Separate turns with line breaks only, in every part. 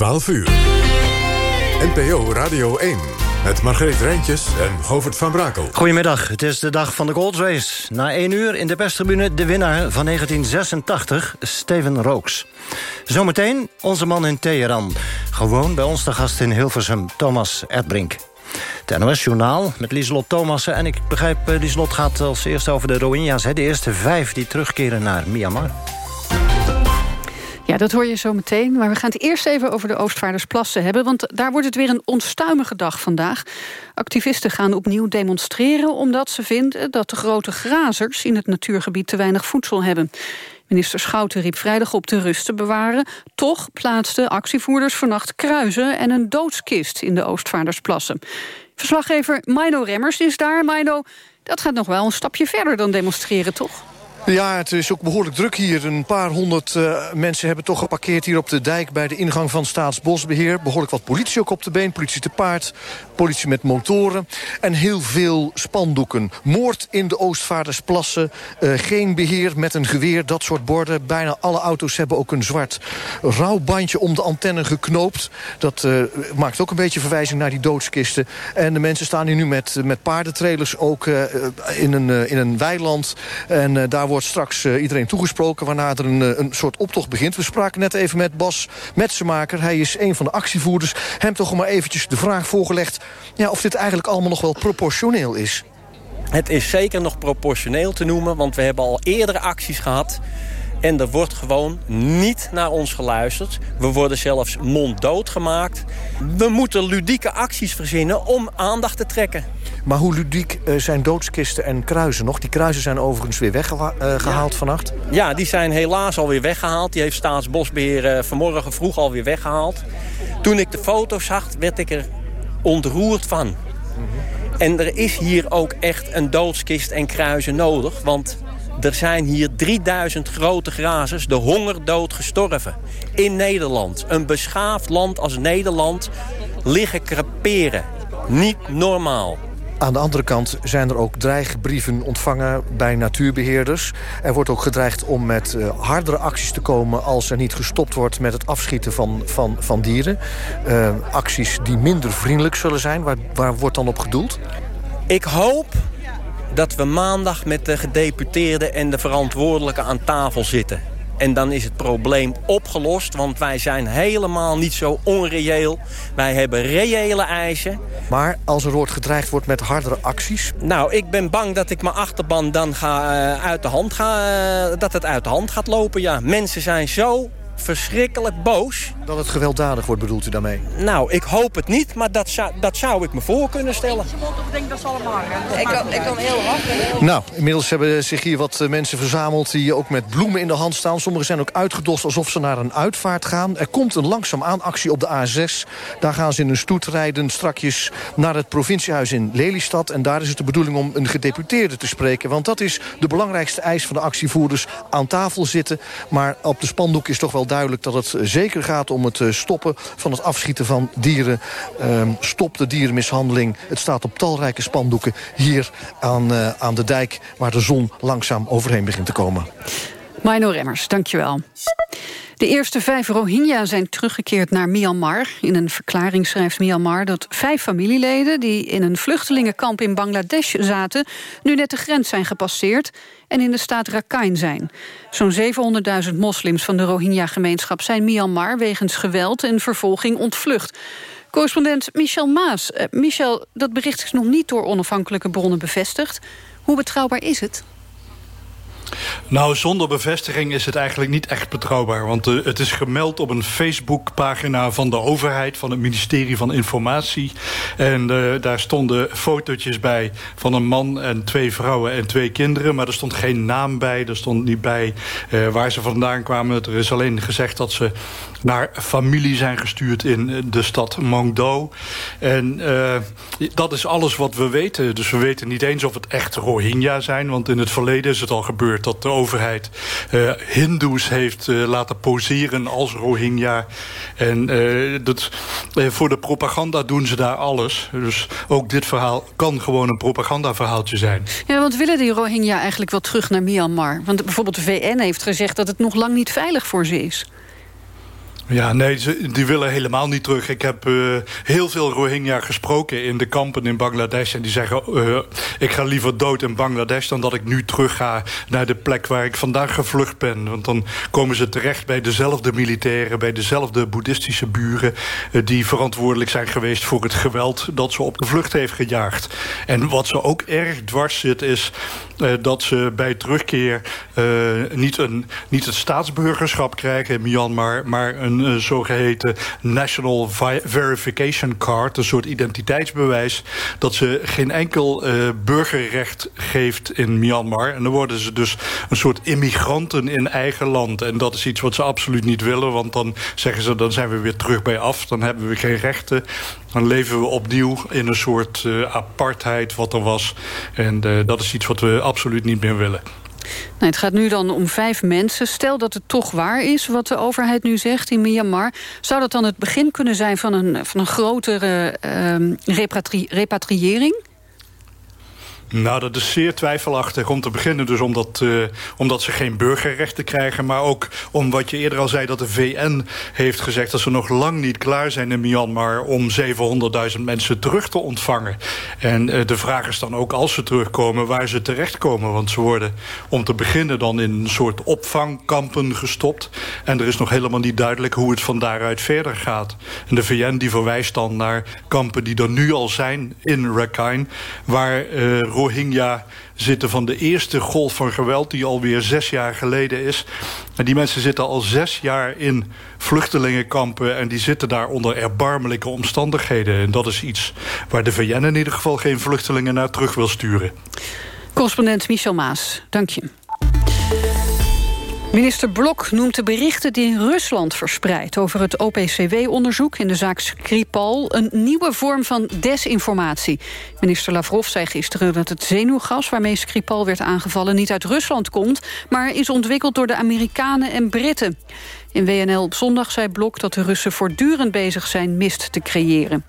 12 uur. NPO Radio 1. Met Margreet Rijntjes en Govert van Brakel.
Goedemiddag, het is de dag van de Gold Race. Na één uur in de perstribune de winnaar van 1986, Steven Rooks. Zometeen onze man in Teheran. Gewoon bij ons de gast in Hilversum, Thomas Erdbrink. Het NOS-journaal met Lieselot Thomassen. En ik begrijp, eh, Lieselot gaat als eerste over de Rohingya's. De eerste vijf die terugkeren naar Myanmar.
Ja, dat hoor je zo meteen. Maar we gaan het eerst even over de Oostvaardersplassen hebben... want daar wordt het weer een onstuimige dag vandaag. Activisten gaan opnieuw demonstreren... omdat ze vinden dat de grote grazers in het natuurgebied te weinig voedsel hebben. Minister Schouten riep vrijdag op de rust te bewaren. Toch plaatsten actievoerders vannacht kruizen en een doodskist in de Oostvaardersplassen. Verslaggever Mino Remmers is daar. Mino, dat gaat nog wel een stapje verder dan demonstreren, toch?
Ja, het is ook behoorlijk druk hier. Een paar honderd uh, mensen hebben toch geparkeerd hier op de dijk... bij de ingang van Staatsbosbeheer. Behoorlijk wat politie ook op de been. Politie te paard, politie met motoren. En heel veel spandoeken. Moord in de Oostvaardersplassen. Uh, geen beheer met een geweer, dat soort borden. Bijna alle auto's hebben ook een zwart rouwbandje om de antenne geknoopt. Dat uh, maakt ook een beetje verwijzing naar die doodskisten. En de mensen staan hier nu met, met paardentrailers ook in, een, in een weiland. En daar wordt straks iedereen toegesproken... waarna er een, eh, een soort optocht begint. We spraken net even met Bas Metsemaker. Hij is een van de actievoerders. Hem toch maar eventjes de vraag voorgelegd... Ja, of dit eigenlijk allemaal nog wel proportioneel is.
Het is zeker nog proportioneel te noemen... want we hebben al eerdere acties gehad... En er wordt gewoon niet naar ons geluisterd. We worden zelfs monddood gemaakt. We moeten ludieke acties verzinnen om aandacht te trekken.
Maar hoe ludiek uh, zijn doodskisten en kruisen nog? Die kruisen zijn overigens weer weggehaald ja. vannacht.
Ja, die zijn helaas alweer weggehaald. Die heeft Staatsbosbeheer uh, vanmorgen vroeg alweer weggehaald. Toen ik de foto's zag, werd ik er ontroerd van. En er is hier ook echt een doodskist en kruisen nodig. Want er zijn hier 3000 grote grazers de hongerdood gestorven. In Nederland. Een beschaafd land als Nederland liggen creperen. Niet normaal.
Aan de andere kant zijn er ook dreigbrieven ontvangen bij natuurbeheerders. Er wordt ook gedreigd om met uh, hardere acties te komen... als er niet gestopt wordt met het afschieten van, van, van dieren. Uh, acties die minder vriendelijk zullen zijn. Waar, waar wordt dan op gedoeld?
Ik hoop dat we maandag met de gedeputeerden en de verantwoordelijken aan tafel zitten. En dan is het probleem opgelost, want wij zijn helemaal niet zo onreëel. Wij hebben reële eisen.
Maar als er wordt gedreigd wordt met hardere acties?
Nou, ik ben bang dat ik mijn achterban dan ga, uh, uit de hand ga, uh, dat het uit de hand gaat lopen. Ja, mensen zijn zo verschrikkelijk boos.
Dat het gewelddadig wordt, bedoelt u daarmee?
Nou, ik hoop het niet, maar dat zou, dat zou ik me voor kunnen stellen.
Ik kan, ik kan heel hard.
Nou, inmiddels hebben zich hier wat mensen verzameld... die ook met bloemen in de hand staan. Sommigen zijn ook uitgedost alsof ze naar een uitvaart gaan. Er komt een langzaamaan actie op de A6. Daar gaan ze in een stoet rijden strakjes naar het provinciehuis in Lelystad. En daar is het de bedoeling om een gedeputeerde te spreken. Want dat is de belangrijkste eis van de actievoerders. Aan tafel zitten. Maar op de spandoek is toch wel duidelijk dat het zeker gaat om het stoppen van het afschieten van dieren. Um, stop de dierenmishandeling. Het staat op talrijke spandoeken hier aan, uh, aan de dijk... waar de zon langzaam overheen begint te komen.
Mino Remmers, dankjewel. De eerste vijf Rohingya zijn teruggekeerd naar Myanmar. In een verklaring schrijft Myanmar dat vijf familieleden... die in een vluchtelingenkamp in Bangladesh zaten... nu net de grens zijn gepasseerd en in de staat Rakhine zijn. Zo'n 700.000 moslims van de Rohingya-gemeenschap zijn Myanmar... wegens geweld en vervolging ontvlucht. Correspondent Michel Maas. Uh, Michel, dat bericht is nog niet door onafhankelijke bronnen bevestigd. Hoe betrouwbaar is het?
Nou, zonder bevestiging is het eigenlijk niet echt betrouwbaar. Want uh, het is gemeld op een Facebookpagina van de overheid... van het ministerie van Informatie. En uh, daar stonden fotootjes bij van een man en twee vrouwen en twee kinderen. Maar er stond geen naam bij. Er stond niet bij uh, waar ze vandaan kwamen. Er is alleen gezegd dat ze naar familie zijn gestuurd in de stad Mongdo. En dat is alles wat we weten. Dus we weten niet eens of het echt Rohingya zijn. Want in het verleden is het al gebeurd dat de overheid uh, hindoes heeft laten poseren als Rohingya. En dat, voor de propaganda doen ze daar alles. Dus ook dit verhaal kan gewoon een propagandaverhaaltje zijn.
Ja, want willen die Rohingya eigenlijk wel terug naar Myanmar? Want bijvoorbeeld de VN heeft gezegd dat het nog lang niet veilig voor ze is.
Ja, nee, die willen helemaal niet terug. Ik heb uh, heel veel Rohingya gesproken in de kampen in Bangladesh. En die zeggen, uh, ik ga liever dood in Bangladesh... dan dat ik nu terug ga naar de plek waar ik vandaag gevlucht ben. Want dan komen ze terecht bij dezelfde militairen... bij dezelfde boeddhistische buren... Uh, die verantwoordelijk zijn geweest voor het geweld... dat ze op de vlucht heeft gejaagd. En wat ze ook erg dwars zit is... dat ze bij terugkeer niet, een, niet het staatsburgerschap krijgen in Myanmar... maar een uh, zogeheten National Verification Card... een soort identiteitsbewijs... dat ze geen enkel burgerrecht geeft in Myanmar. En dan worden ze dus een soort immigranten in eigen land. En dat is iets wat ze absoluut niet willen... want dan zeggen ze, dan zijn we weer terug bij af. Dan hebben we geen rechten. Dan leven we opnieuw in een soort uh, apartheid wat er was. En dat is iets wat we absoluut niet meer willen.
Het gaat nu dan om vijf mensen. Stel dat het toch waar is wat de overheid nu zegt in Myanmar. Zou dat dan het begin kunnen zijn van een, van een grotere uh, repatri repatriëring?
Nou, dat is zeer twijfelachtig om te beginnen. Dus omdat, uh, omdat ze geen burgerrechten krijgen. Maar ook om wat je eerder al zei... dat de VN heeft gezegd dat ze nog lang niet klaar zijn in Myanmar... om 700.000 mensen terug te ontvangen. En uh, de vraag is dan ook als ze terugkomen waar ze terechtkomen. Want ze worden om te beginnen dan in een soort opvangkampen gestopt. En er is nog helemaal niet duidelijk hoe het van daaruit verder gaat. En de VN die verwijst dan naar kampen die er nu al zijn in Rakhine... waar... Uh, Rohingya zitten van de eerste golf van geweld... die alweer zes jaar geleden is. En die mensen zitten al zes jaar in vluchtelingenkampen... en die zitten daar onder erbarmelijke omstandigheden. En dat is iets waar de VN in ieder geval geen vluchtelingen naar terug wil sturen.
Correspondent Michel Maas, dank je. Minister Blok noemt de berichten die Rusland verspreidt... over het OPCW-onderzoek in de zaak Skripal... een nieuwe vorm van desinformatie. Minister Lavrov zei gisteren dat het zenuwgas... waarmee Skripal werd aangevallen niet uit Rusland komt... maar is ontwikkeld door de Amerikanen en Britten. In WNL op zondag zei Blok dat de Russen voortdurend bezig zijn... mist te creëren.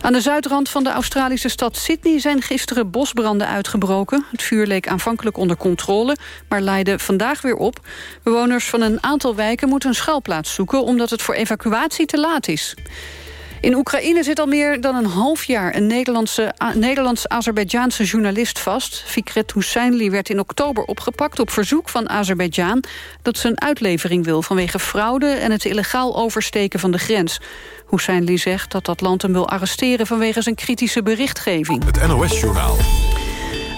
Aan de zuidrand van de Australische stad Sydney zijn gisteren bosbranden uitgebroken. Het vuur leek aanvankelijk onder controle, maar leidde vandaag weer op. Bewoners van een aantal wijken moeten een schuilplaats zoeken... omdat het voor evacuatie te laat is. In Oekraïne zit al meer dan een half jaar een Nederlands-Azerbeidjaanse journalist vast. Fikret Husseinli werd in oktober opgepakt op verzoek van Azerbeidzjan... dat ze een uitlevering wil vanwege fraude en het illegaal oversteken van de grens. Husseinli zegt dat dat land hem wil arresteren vanwege zijn kritische berichtgeving.
Het NOS-journaal.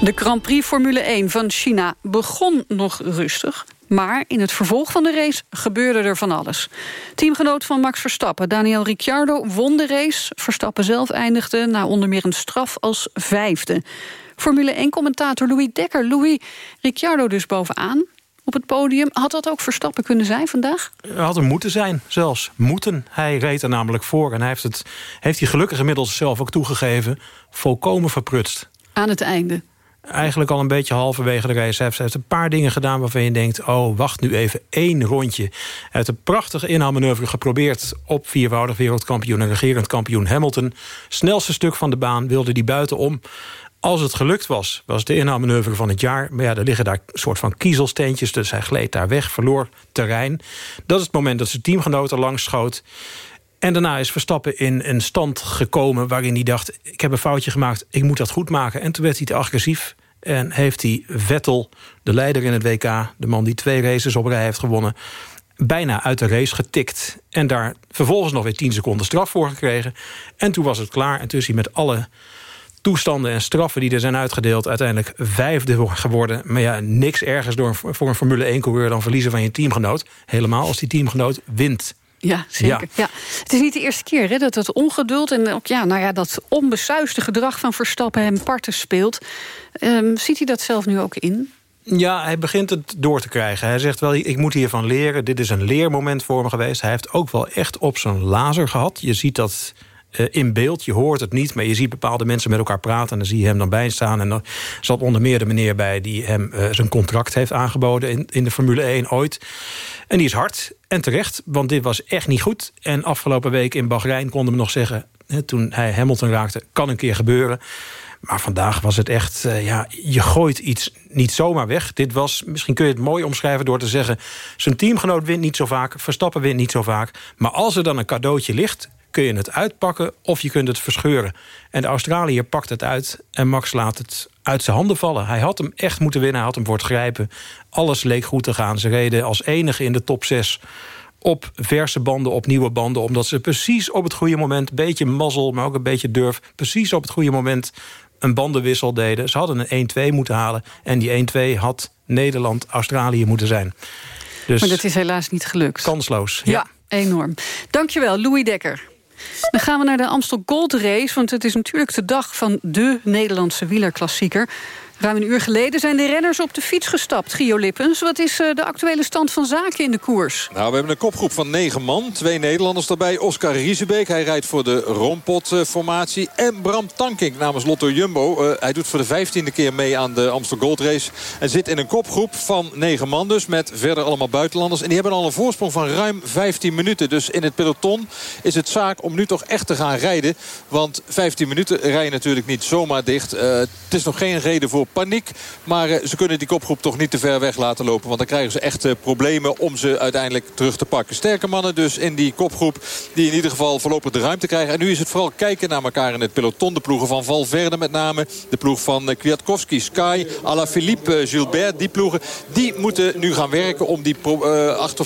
De Grand Prix Formule 1 van China begon nog rustig. Maar in het vervolg van de race gebeurde er van alles. Teamgenoot van Max Verstappen, Daniel Ricciardo, won de race. Verstappen zelf eindigde na onder meer een straf als vijfde. Formule 1-commentator Louis Dekker. Louis, Ricciardo dus bovenaan op het podium. Had dat ook Verstappen kunnen zijn vandaag?
Had er moeten zijn, zelfs. Moeten. Hij reed er namelijk voor. En hij heeft, het, heeft hij gelukkig inmiddels zelf ook toegegeven... volkomen verprutst.
Aan het einde?
Eigenlijk al een beetje halverwege de race. Hij heeft een paar dingen gedaan waarvan je denkt... oh, wacht nu even één rondje. Hij heeft een prachtige inhaalmanoeuvre geprobeerd... op viervoudig wereldkampioen en regerend kampioen Hamilton. Snelste stuk van de baan wilde hij buitenom. Als het gelukt was, was de inhaalmanoeuvre van het jaar. Maar ja, er liggen daar een soort van kiezelsteentjes... dus hij gleed daar weg, verloor terrein. Dat is het moment dat zijn teamgenoten langs schoot. En daarna is Verstappen in een stand gekomen waarin hij dacht... ik heb een foutje gemaakt, ik moet dat goed maken. En toen werd hij te agressief en heeft hij Vettel, de leider in het WK... de man die twee races op rij heeft gewonnen... bijna uit de race getikt. En daar vervolgens nog weer 10 seconden straf voor gekregen. En toen was het klaar. En toen is hij met alle toestanden en straffen die er zijn uitgedeeld... uiteindelijk vijfde geworden. Maar ja, niks ergens door, voor een Formule 1-coureur... dan verliezen van je teamgenoot. Helemaal als die teamgenoot wint.
Ja, zeker. Ja. Het is niet de eerste keer hè, dat het ongeduld en ook ja, nou ja, dat onbesuisde gedrag van Verstappen hem parten speelt. Um, ziet hij dat zelf nu ook in?
Ja, hij begint het door te krijgen. Hij zegt wel, ik moet hiervan leren. Dit is een leermoment voor me geweest. Hij heeft ook wel echt op zijn lazer gehad. Je ziet dat in beeld. Je hoort het niet, maar je ziet bepaalde mensen met elkaar praten... en dan zie je hem dan bij staan. En dan zat onder meer de meneer bij die hem uh, zijn contract heeft aangeboden... In, in de Formule 1 ooit. En die is hard en terecht, want dit was echt niet goed. En afgelopen week in Bahrein konden we nog zeggen... Hè, toen hij Hamilton raakte, kan een keer gebeuren... Maar vandaag was het echt, uh, ja, je gooit iets niet zomaar weg. Dit was, misschien kun je het mooi omschrijven door te zeggen... zijn teamgenoot wint niet zo vaak, Verstappen wint niet zo vaak. Maar als er dan een cadeautje ligt, kun je het uitpakken of je kunt het verscheuren. En de Australiër pakt het uit en Max laat het uit zijn handen vallen. Hij had hem echt moeten winnen, hij had hem voor het grijpen. Alles leek goed te gaan. Ze reden als enige in de top 6 op verse banden, op nieuwe banden... omdat ze precies op het goede moment, een beetje mazzel... maar ook een beetje durf, precies op het goede moment... een bandenwissel deden. Ze hadden een 1-2 moeten halen... en die 1-2 had Nederland-Australië moeten zijn.
Dus maar dat is helaas niet gelukt.
Kansloos.
Ja, ja enorm. Dankjewel, Louis Dekker. Dan gaan we naar de Amstel Gold Race, want het is natuurlijk de dag van de Nederlandse wielerklassieker. Ruim een uur geleden zijn de renners op de fiets gestapt. Gio Lippens, wat is eh, de actuele stand van zaken in de koers?
Nou, we hebben een kopgroep van negen man. Twee Nederlanders daarbij. Oscar Riesebeek, hij rijdt voor de Rompot-formatie. En Bram Tankink namens Lotto Jumbo. Uh, hij doet voor de vijftiende keer mee aan de Amstel Gold Race. En zit in een kopgroep van negen man dus. Met verder allemaal buitenlanders. En die hebben al een voorsprong van ruim 15 minuten. Dus in het peloton is het zaak om nu toch echt te gaan rijden. Want 15 minuten rijden natuurlijk niet zomaar dicht. Uh, het is nog geen reden voor paniek. Maar eh, ze kunnen die kopgroep toch niet te ver weg laten lopen. Want dan krijgen ze echt problemen om ze uiteindelijk terug te pakken. Sterke mannen dus in die kopgroep die in ieder geval voorlopig de ruimte krijgen. En nu is het vooral kijken naar elkaar in het peloton. De ploegen van Valverde met name. De ploeg van eh, Kwiatkowski, Sky, Alaphilippe, eh, Gilbert. Die ploegen die moeten nu gaan werken om die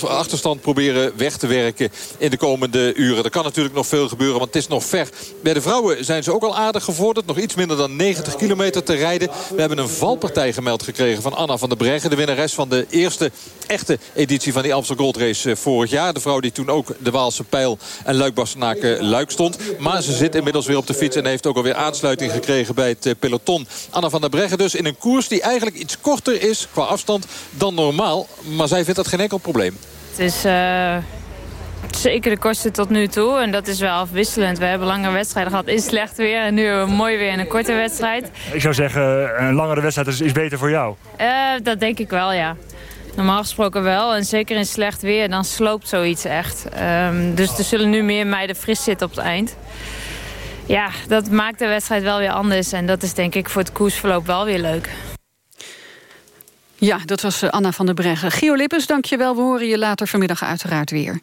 achterstand proberen weg te werken in de komende uren. Er kan natuurlijk nog veel gebeuren, want het is nog ver. Bij de vrouwen zijn ze ook al aardig gevorderd. Nog iets minder dan 90 kilometer te rijden. We hebben een valpartij gemeld gekregen van Anna van der Breggen. De winnares van de eerste echte editie van die Amsterdam Gold Race eh, vorig jaar. De vrouw die toen ook de Waalse Pijl en Luik Bastenaken Luik stond. Maar ze zit inmiddels weer op de fiets en heeft ook alweer aansluiting gekregen bij het eh, peloton. Anna van der Breggen dus in een koers die eigenlijk iets korter is qua afstand dan normaal. Maar zij vindt dat geen enkel probleem.
Het is... zeker de kosten tot nu toe. En dat is wel afwisselend. We hebben lange wedstrijden gehad in slecht weer. En nu hebben we mooi weer in een korte wedstrijd.
Ik zou zeggen, een langere wedstrijd is, is beter voor jou.
Uh, dat denk ik wel, ja. Normaal gesproken wel. En zeker in slecht weer, dan sloopt zoiets echt. Um, dus er zullen nu meer meiden fris zitten op het eind. Ja, dat maakt de wedstrijd wel weer anders. En dat is denk ik voor het koersverloop wel weer leuk.
Ja, dat was eh, Anna van der Breggen. Gio Lippens, dank je wel. We horen je later vanmiddag uiteraard weer.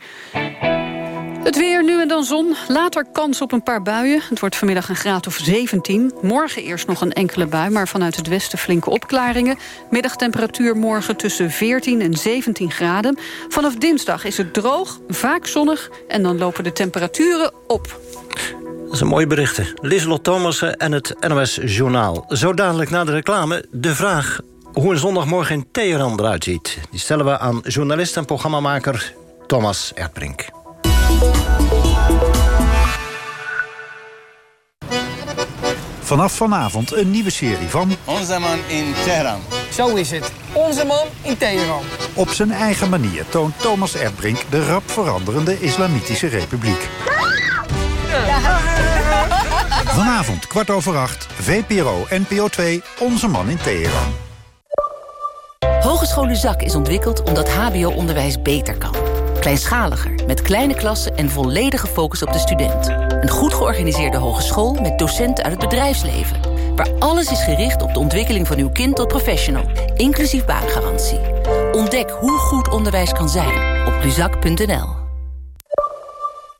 Het weer, nu en dan zon. Later kans op een paar buien. Het wordt vanmiddag een graad of 17. Morgen eerst nog een enkele bui, maar vanuit het westen flinke opklaringen. Middagtemperatuur morgen tussen 14 en 17 graden. Vanaf dinsdag is het droog, vaak zonnig... en dan lopen de temperaturen op.
Dat zijn mooie berichten. Lieselot Thomassen en het NOS Journaal. Zo dadelijk na de reclame de vraag hoe een zondagmorgen in Teheran eruit ziet. Die stellen we aan journalist en programmamaker Thomas Erdbrink.
Vanaf vanavond een nieuwe serie van...
Onze man in Teheran.
Zo is het. Onze man in Teheran.
Op zijn eigen manier toont Thomas Erdbrink de rap veranderende Islamitische Republiek. Vanavond, kwart over acht, VPRO, NPO 2, Onze man in Teheran.
Hogeschool Zak is ontwikkeld omdat hbo-onderwijs beter kan. Kleinschaliger, met kleine klassen en volledige focus op de student. Een goed georganiseerde hogeschool met docenten uit het bedrijfsleven. Waar alles is gericht op de ontwikkeling van uw kind tot professional. Inclusief baangarantie. Ontdek hoe goed onderwijs kan zijn op luzak.nl.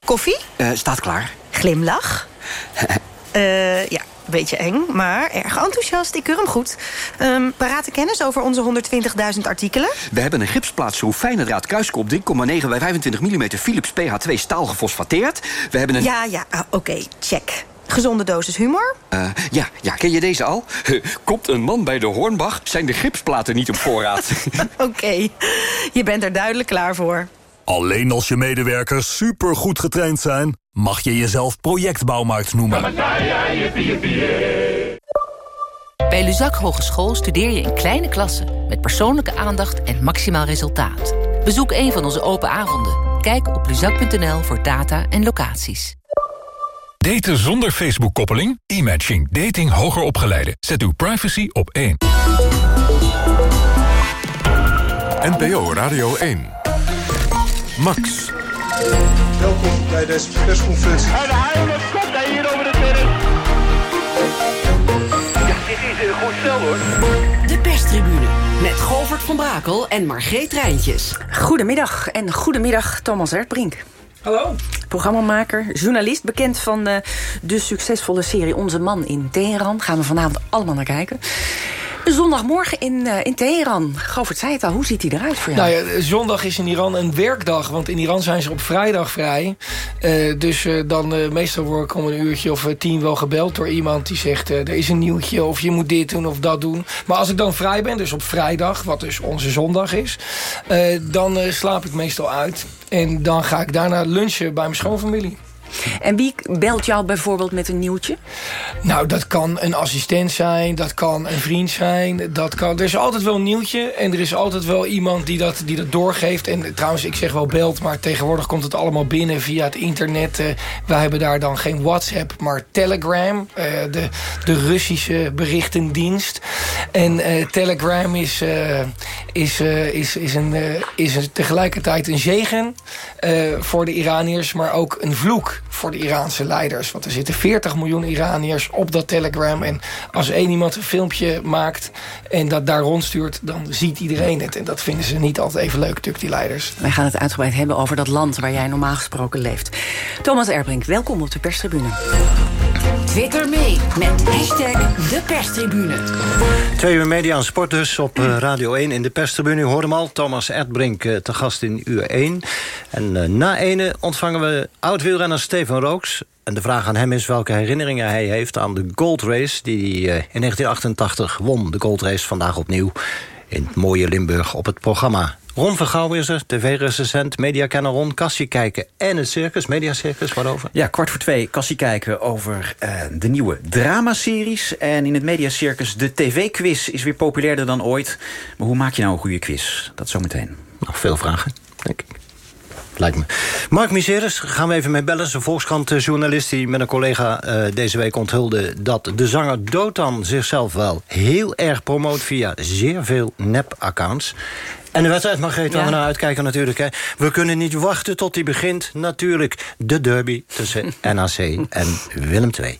Koffie?
Uh, staat klaar.
Glimlach? uh, ja beetje eng, maar erg enthousiast. Ik keur hem goed. Um, parate kennis over onze 120.000 artikelen?
We hebben een gipsplaat zo fijne draad kruiskop 3,9 bij 25 mm Philips PH2 staal gefosfateerd. We hebben een...
Ja, ja, ah, oké, check. Gezonde dosis humor?
Uh, ja, ja, ken je deze al? Komt een man bij de Hornbach, zijn de gipsplaten niet op voorraad.
oké, je bent er duidelijk klaar voor.
Alleen als je medewerkers supergoed getraind zijn... mag je jezelf projectbouwmarkt noemen.
Bij Luzak Hogeschool studeer je in kleine klassen... met persoonlijke aandacht en maximaal resultaat. Bezoek een van onze open avonden. Kijk op luzak.nl voor data en locaties.
Daten zonder Facebook-koppeling? E-matching. Dating hoger opgeleiden. Zet uw privacy op één.
NPO Radio 1. Max.
Welkom bij deze persconferentie.
En hij komt hij hier over de terrein.
is een goed stel hoor.
De perstribune met Govert van Brakel en Margreet Rijntjes.
Goedemiddag en goedemiddag Thomas Ertbrink.
Hallo.
Programmamaker, journalist, bekend van uh, de succesvolle serie Onze Man in Teheran. Gaan we vanavond allemaal naar kijken. Zondagmorgen in, uh, in Teheran. Govert zei het al, hoe ziet hij eruit voor jou?
Nou ja, zondag is in Iran een werkdag. Want in Iran zijn ze op vrijdag vrij. Uh, dus uh, dan meestal word ik om een uurtje of tien wel gebeld door iemand die zegt... er is een nieuwtje of je moet dit doen of dat doen. Maar als ik dan vrij ben, dus op vrijdag, wat dus onze zondag is... dan slaap ik meestal uit. En dan ga ik daarna lunchen bij mijn schoonfamilie.
En wie belt jou bijvoorbeeld met een nieuwtje?
Nou, dat kan een assistent zijn, dat kan een vriend zijn. Dat kan, er is altijd wel een nieuwtje en er is altijd wel iemand die dat, die dat doorgeeft. En trouwens, ik zeg wel belt, maar tegenwoordig komt het allemaal binnen via het internet. Uh, wij hebben daar dan geen WhatsApp, maar Telegram. Uh, de, de Russische berichtendienst. En uh, Telegram is, is, is, is, een, is tegelijkertijd een zegen voor de Iraniërs, maar ook een vloek voor de Iraanse leiders. Want er zitten 40 miljoen Iraniërs op dat Telegram. En als één iemand een filmpje maakt en dat daar rondstuurt... dan ziet iedereen het. En dat vinden ze niet altijd even leuk, natuurlijk, die leiders.
Wij gaan het uitgebreid hebben over dat land waar jij normaal gesproken leeft. Thomas Erbrink, welkom op de perstribune.
Twitter mee met hashtag de perstribune.
Twee uur media en sport dus op eh, Radio 1 in de perstribune. U hem al, Thomas Erdbrink uh, te gast in uur 1. En uh, na ene ontvangen we oud-wielrenner Steven Rooks. En de vraag aan hem is welke herinneringen hij heeft aan de Gold Race... die hij in 1988 won. De Gold Race vandaag opnieuw in het mooie Limburg op het programma. Ron Vergouw is er, tv-recensent, mediakenner Ron. Kassie kijken en het circus, mediacircus, waarover?
Ja, kwart voor twee, Kassie kijken over uh, de nieuwe dramaseries. En in het mediacircus, de tv-quiz is weer populairder dan ooit. Maar hoe maak je nou een goede quiz? Dat zometeen.
Nog veel vragen, denk ik. Lijkt me. Mark Miseris, gaan we even mee bellen. Een Volkskrant-journalist die met een collega uh, deze week onthulde... dat de zanger Dotan zichzelf wel heel erg promoot via zeer veel nep-accounts. En de wedstrijd mag ja. we naar uitkijken natuurlijk. Hè. We kunnen niet wachten tot die begint. Natuurlijk de derby tussen NAC en Willem II.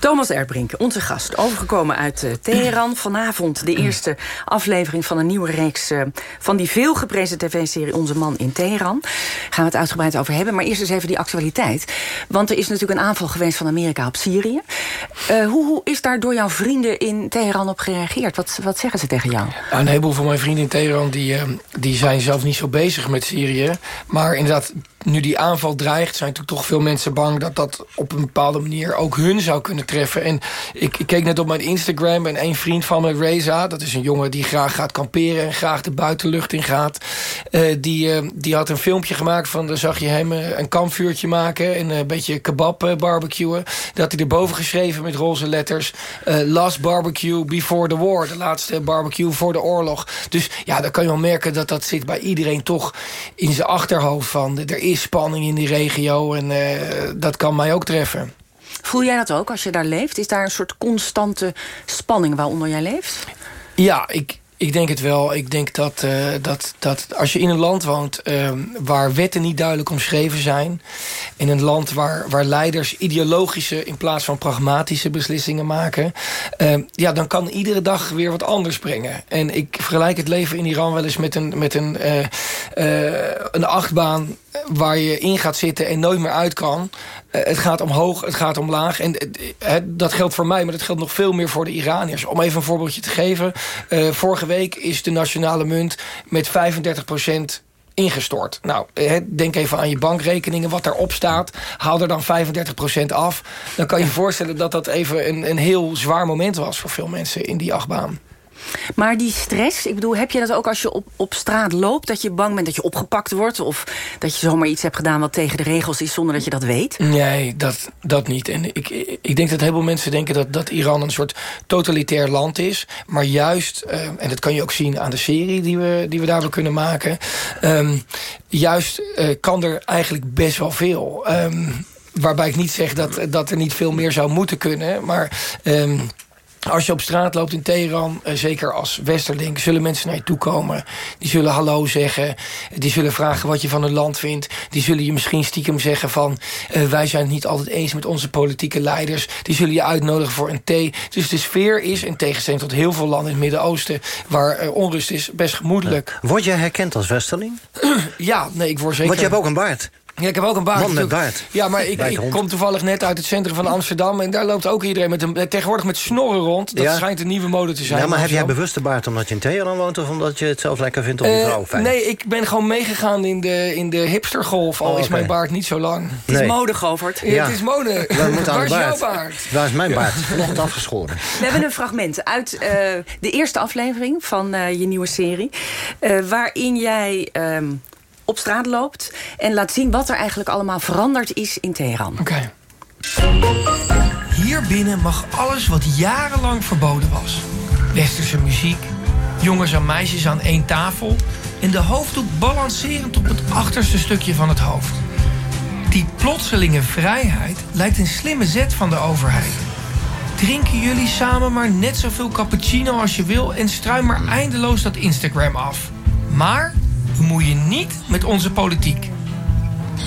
Thomas Erbrink, onze gast, overgekomen uit uh, Teheran. Vanavond de eerste aflevering van een nieuwe reeks... Uh, van die veelgeprezen tv-serie Onze Man in Teheran. Gaan we het uitgebreid over hebben. Maar eerst eens even die actualiteit. Want er is natuurlijk een aanval geweest van Amerika op Syrië. Uh, hoe, hoe, is daar door jouw vrienden in Teheran op gereageerd? Wat, wat zeggen ze tegen jou?
Een heleboel van mijn vrienden in Teheran... die, die zijn zelf niet zo bezig met Syrië. Maar inderdaad, nu die aanval dreigt... zijn natuurlijk toch veel mensen bang dat dat op een bepaalde manier... ook hun zou kunnen treffen. En ik, ik, keek net op mijn Instagram en een vriend van me, Reza... dat is een jongen die graag gaat kamperen en graag de buitenlucht in gaat... Uh, die, uh, die had een filmpje gemaakt van... dan zag je hem uh, een kampvuurtje maken en een beetje kebab barbecuen. Dat had hij erboven geschreven met roze letters... last barbecue before the war. De laatste barbecue voor de oorlog. Dus ja, dan kan je wel merken dat dat zit bij iedereen toch in zijn achterhoofd van... er is spanning in die regio en dat kan mij ook treffen.
Voel jij dat ook als je daar leeft? Is daar een soort constante spanning waaronder jij leeft?
Ja, ik, ik denk het wel. Ik denk dat, uh, dat, dat als je in een land woont uh, waar wetten niet duidelijk omschreven zijn... in een land waar, waar leiders ideologische in plaats van pragmatische beslissingen maken... Uh, ja, dan kan iedere dag weer wat anders brengen. En ik vergelijk het leven in Iran wel eens met een, met een, een achtbaan waar je in gaat zitten en nooit meer uit kan. Uh, het gaat omhoog, het gaat omlaag. En uh, dat geldt voor mij, maar dat geldt nog veel meer voor de Iraniërs. Om even een voorbeeldje te geven. Uh, vorige week is de nationale munt met 35% ingestort. Nou, denk even aan je bankrekeningen, wat daarop staat. Haal er dan 35% af. Dan kan je je voorstellen dat dat even een, een heel zwaar moment was... voor veel mensen in die achtbaan.
Maar die stress, ik bedoel, heb je dat ook als je op, op straat loopt... dat je bang bent dat je opgepakt wordt... of dat je zomaar iets hebt gedaan wat tegen de regels is... zonder dat je dat weet?
Nee, dat, dat niet. En ik, ik denk dat heel veel mensen denken dat, dat Iran een soort totalitair land is. Maar juist, uh, en dat kan je ook zien aan de serie die we, die we daardoor kunnen maken... Um, juist uh, kan er eigenlijk best wel veel... Um, waarbij ik niet zeg dat, dat er niet veel meer zou moeten kunnen. Maar um, Als je op straat loopt in Teheran, eh, zeker als Westerling... zullen mensen naar je toe komen. Die zullen hallo zeggen. Die zullen vragen wat je van het land vindt. Die zullen je misschien stiekem zeggen van... Uh, wij zijn het niet altijd eens met onze politieke leiders. Die zullen je uitnodigen voor een thee. Dus de sfeer is, in tegenstelling tot heel veel landen in het Midden-Oosten... waar uh, onrust is, best gemoedelijk.
Word jij herkend als Westerling?
ja, nee, ik word zeker...
Want je hebt ook een baard.
Ja, ik heb ook een baard.
Man met baard.
Ja, maar ik, ik, kom toevallig net uit het centrum van Amsterdam... en daar loopt ook iedereen met een, tegenwoordig met snorren rond. Dat
Ja.
schijnt een nieuwe mode te zijn.
Ja, maar heb jij bewust de baard omdat je in Teheran woont... of omdat je het zelf lekker vindt om je
Eh,
vrouw fijn?
nee, ik ben gewoon meegegaan in de, in de hipstergolf. Al
Oh,
is mijn baard niet zo lang.
Het is mode,
Govert.
Ja, het is mode. Waar is jouw
baard. Waar is mijn baard? Vanochtend afgeschoren.
We hebben een fragment uit eh, de eerste aflevering van eh, je nieuwe serie. eh, waarin jij ehm, op straat loopt en laat zien wat er eigenlijk allemaal veranderd is in Teheran.
Oké. Hier binnen mag alles wat jarenlang verboden was. Westerse muziek, jongens en meisjes aan één tafel... en de hoofddoek balancerend op het achterste stukje van het hoofd. Die plotselinge vrijheid lijkt een slimme zet van de overheid. Drinken jullie samen maar net zoveel cappuccino als je wil... en struim maar eindeloos dat Instagram af. Maar bemoei je niet met onze politiek.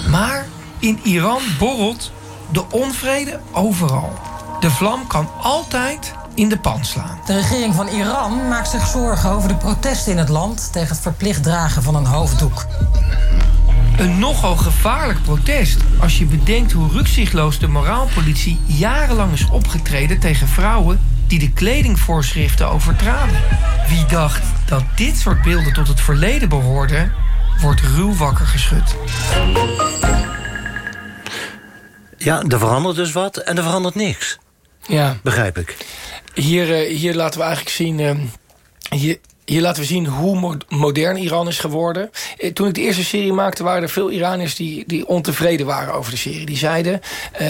Maar in Iran borrelt de onvrede overal. De vlam kan altijd in de pan slaan.
De regering van Iran maakt zich zorgen over de protesten in het land tegen het verplicht dragen van een hoofddoek.
Een nogal gevaarlijk protest als je bedenkt hoe rukzichtloos de moraalpolitie jarenlang is opgetreden tegen vrouwen die de kledingvoorschriften overtraden. Wie dacht dat dit soort beelden tot het verleden behoorden, wordt ruw wakker geschud.
Ja, er verandert dus wat en er verandert niks.
Ja.
Begrijp ik.
Hier, eh, hier laten we eigenlijk zien. eh, hier, hier laten we zien hoe mo- modern Iran is geworden. Eh, Toen ik de eerste serie maakte, waren er veel Iraniërs die, die ontevreden waren over de serie. Die zeiden: eh,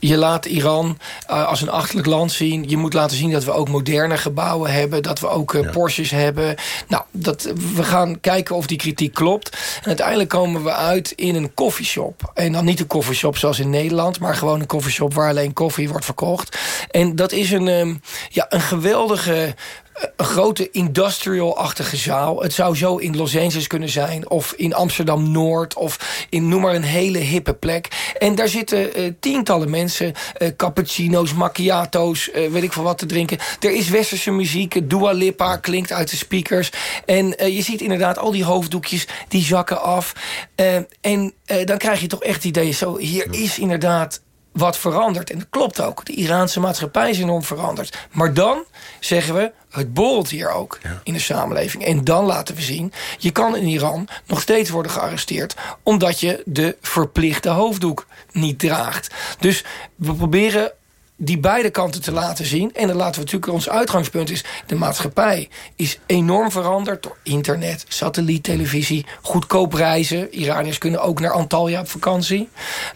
Je laat Iran eh, als een achterlijk land zien. Je moet laten zien dat we ook moderne gebouwen hebben. Dat we ook Porsches hebben. Nou, dat, we gaan kijken of die kritiek klopt. En uiteindelijk komen we uit in een koffieshop. En dan niet een koffieshop zoals in Nederland, maar gewoon een koffieshop waar alleen koffie wordt verkocht. En dat is een, ehm, ja, een geweldige een grote industrial-achtige zaal. Het zou zo in Los Angeles kunnen zijn... of in Amsterdam-Noord... of in noem maar een hele hippe plek. En daar zitten eh, tientallen mensen... eh, cappuccino's, macchiato's, eh, weet ik veel wat te drinken. Er is westerse muziek, Dua Lipa klinkt uit de speakers. En je ziet inderdaad al die hoofddoekjes, die zakken af. En dan krijg je toch echt het idee... zo, hier is inderdaad wat verandert. En dat klopt ook. De Iraanse maatschappij is enorm veranderd. Maar dan zeggen we, het borrelt hier ook in de samenleving. En dan laten we zien, je kan in Iran nog steeds worden gearresteerd... omdat je de verplichte hoofddoek niet draagt. Dus we proberen die beide kanten te laten zien. En dan laten we natuurlijk ons uitgangspunt is... de maatschappij is enorm veranderd door internet, satelliettelevisie... goedkoop reizen. Iraniërs kunnen ook naar Antalya op vakantie.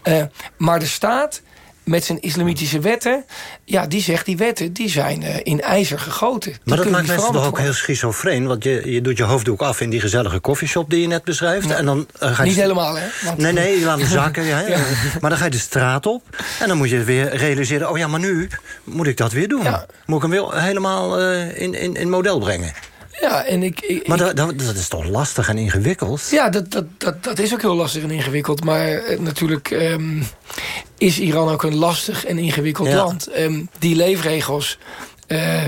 Eh, maar de staat met zijn islamitische wetten... ja, die zegt die wetten die zijn eh, in ijzer gegoten. Die
Maar dat maakt mensen toch ook heel schizofreen? Want je, je doet je hoofddoek af in die gezellige koffieshop die je net beschrijft. En dan, eh, ga je
Niet helemaal, hè? Want-
Nee, nee, je laat hem zakken. Ja,
Ja.
Maar dan ga je de straat op. En dan moet je weer realiseren... oh ja, maar nu moet ik dat weer doen. Moet ik hem weer helemaal eh, in, in, in model brengen.
Ja, en ik... ik
Maar dat, dat, dat is toch lastig en ingewikkeld?
Ja, dat, dat, dat, dat is ook heel lastig en ingewikkeld. Maar eh, natuurlijk ehm, is Iran ook een lastig en ingewikkeld
Ja.
land. Ehm, die leefregels eh,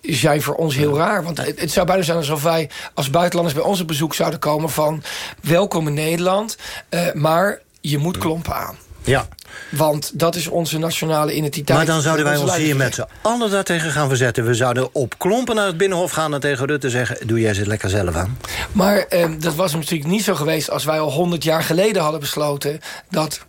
zijn voor ons heel raar. Want het, het zou bijna zijn alsof wij als buitenlanders bij ons op bezoek zouden komen van... welkom in Nederland, eh, maar je moet klompen aan.
Ja.
Want dat is onze nationale identiteit.
Maar dan zouden wij ons hier met z'n allen daartegen gaan verzetten. We zouden op klompen naar het Binnenhof gaan en tegen Rutte zeggen... doe jij ze lekker zelf aan.
Maar ehm, dat was natuurlijk niet zo geweest als wij al 100 jaar geleden hadden besloten dat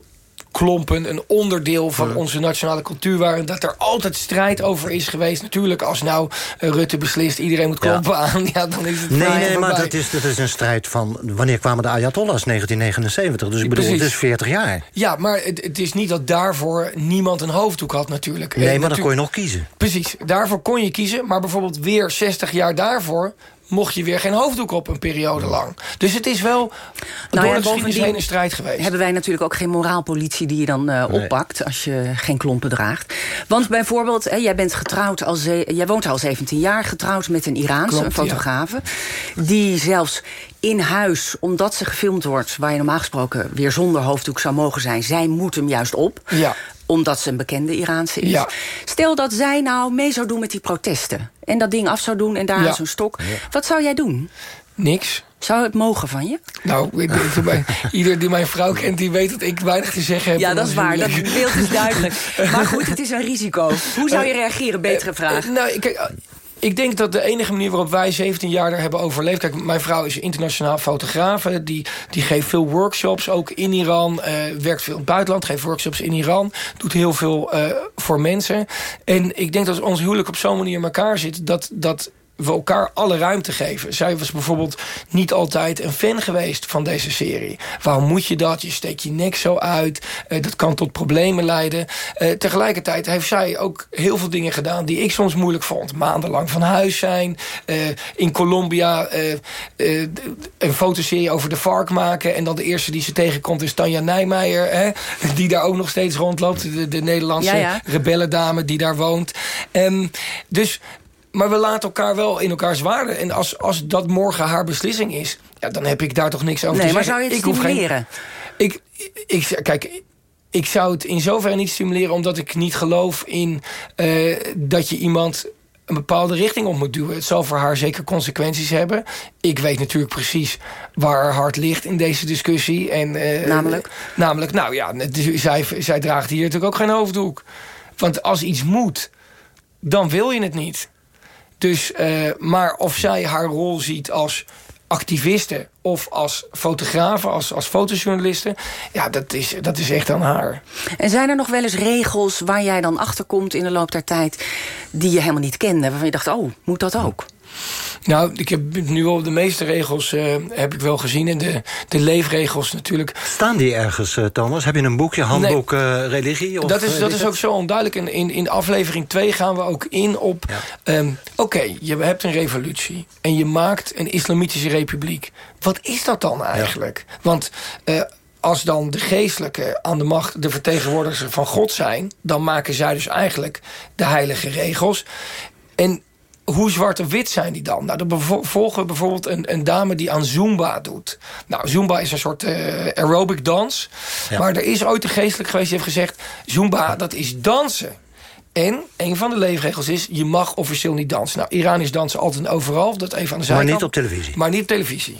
klompen een onderdeel van onze nationale cultuur waren. Dat er altijd strijd over is geweest. Natuurlijk, als nou eh, Rutte beslist iedereen moet klompen aan, ja, dan is het
Nee, nee, maar dat is, dat is een strijd van... wanneer kwamen de Ayatollahs? 1979. Dus ik bedoel,
Precies.
het is 40 jaar.
Ja, maar het, het is niet dat daarvoor niemand een hoofddoek had natuurlijk.
Nee,
Eh,
maar dan kon je nog kiezen.
Precies, daarvoor kon je kiezen. Maar bijvoorbeeld weer 60 jaar daarvoor mocht je weer geen hoofddoek op een periode lang. Dus het is wel
Nou
door
ja,
de geschiedenis
bovendien
heen een strijd geweest.
Hebben wij natuurlijk ook geen moraalpolitie die je dan eh,
Nee.
oppakt als je geen klompen draagt. Want bijvoorbeeld, hè, jij bent getrouwd al ze- jij woont al 17 jaar getrouwd met een Iraanse
Klopt,
een fotografe. Die zelfs in huis, omdat ze gefilmd wordt, waar je normaal gesproken weer zonder hoofddoek zou mogen zijn, zij moet hem juist op.
Ja.
Omdat ze een bekende Iraanse is.
Ja.
Stel dat zij nou mee zou doen met die protesten. En dat ding af zou doen en daar
Ja.
aan zo'n stok. Wat zou jij doen?
Niks.
Zou het mogen van je?
Nou, ik, ik, ik- ieder die mijn vrouw kent, die weet dat ik weinig te zeggen heb.
Ja, dat is waar. Dat beeld is duidelijk. Maar goed, het is een risico. Hoe zou je reageren? Betere vraag.
Eh, nou, kijk, eh, ik denk dat de enige manier waarop wij 17 jaar daar hebben overleefd... Kijk, mijn vrouw is internationaal fotograaf. Die, die geeft veel workshops, ook in Iran. eh, werkt veel in het buitenland, geeft workshops in Iran. Doet heel veel eh, voor mensen. En ik denk dat ons huwelijk op zo'n manier in elkaar zit... dat, dat we elkaar alle ruimte geven. Zij was bijvoorbeeld niet altijd een fan geweest van deze serie. Waarom moet je dat? Je steekt je nek zo uit. Eh, dat kan tot problemen leiden. Eh, tegelijkertijd heeft zij ook heel veel dingen gedaan... die ik soms moeilijk vond. Maandenlang van huis zijn. eh, in Colombia een fotoserie over de vark maken. En dan de eerste die ze tegenkomt is Tanja Nijmeijer. Hè, die daar ook nog steeds rondloopt. De, de Nederlandse
Ja, ja.
rebellendame die daar woont. Ehm, dus, maar we laten elkaar wel in elkaars waarde. En als, als dat morgen haar beslissing is... Ja, dan heb ik daar toch niks over
Nee,
te
maar
zeggen.
zou je het
Ik geen-
stimuleren?
ik, ik, kijk, ik zou het in zoverre niet stimuleren... omdat ik niet geloof in eh, dat je iemand een bepaalde richting op moet duwen. Het zal voor haar zeker consequenties hebben. Ik weet natuurlijk precies waar haar hart ligt in deze discussie. En, eh,
Namelijk?
Namelijk, nou ja, zij, zij draagt hier natuurlijk ook geen hoofddoek. Want als iets moet, dan wil je het niet. Dus, eh, maar of zij haar rol ziet als activiste of als fotografe, als, als fotojournaliste... ja, dat is, dat is echt aan haar.
En zijn er nog wel eens regels waar jij dan achterkomt in de loop der tijd... die je helemaal niet kende? Waarvan je dacht, oh, moet dat ook?
Nou, ik heb nu al de meeste regels eh, heb ik wel gezien. En de, de leefregels natuurlijk.
Staan die ergens, eh, Thomas? Heb je een boekje, handboek eh, religie? Of,
dat is, dat is ook zo onduidelijk. En in, in aflevering 2 gaan we ook in op... ehm, Oké, je hebt een revolutie. En je maakt een islamitische republiek. Wat is dat dan eigenlijk? Want... als dan de geestelijke aan de macht de vertegenwoordigers van God zijn... dan maken zij dus eigenlijk de heilige regels. En hoe zwart of wit zijn die dan? Nou, dan volgen we bijvoorbeeld een, een dame die aan Zumba doet. Nou, Zumba is een soort eh, aerobic dans.
Ja.
Maar er is ooit een geestelijk geweest die heeft gezegd... Zumba, dat is dansen. En een van de leefregels is, je mag officieel niet dansen. Nou, Iranisch dansen altijd en overal, dat even aan de
Maar
zijkant.
niet op televisie.
Maar niet op televisie.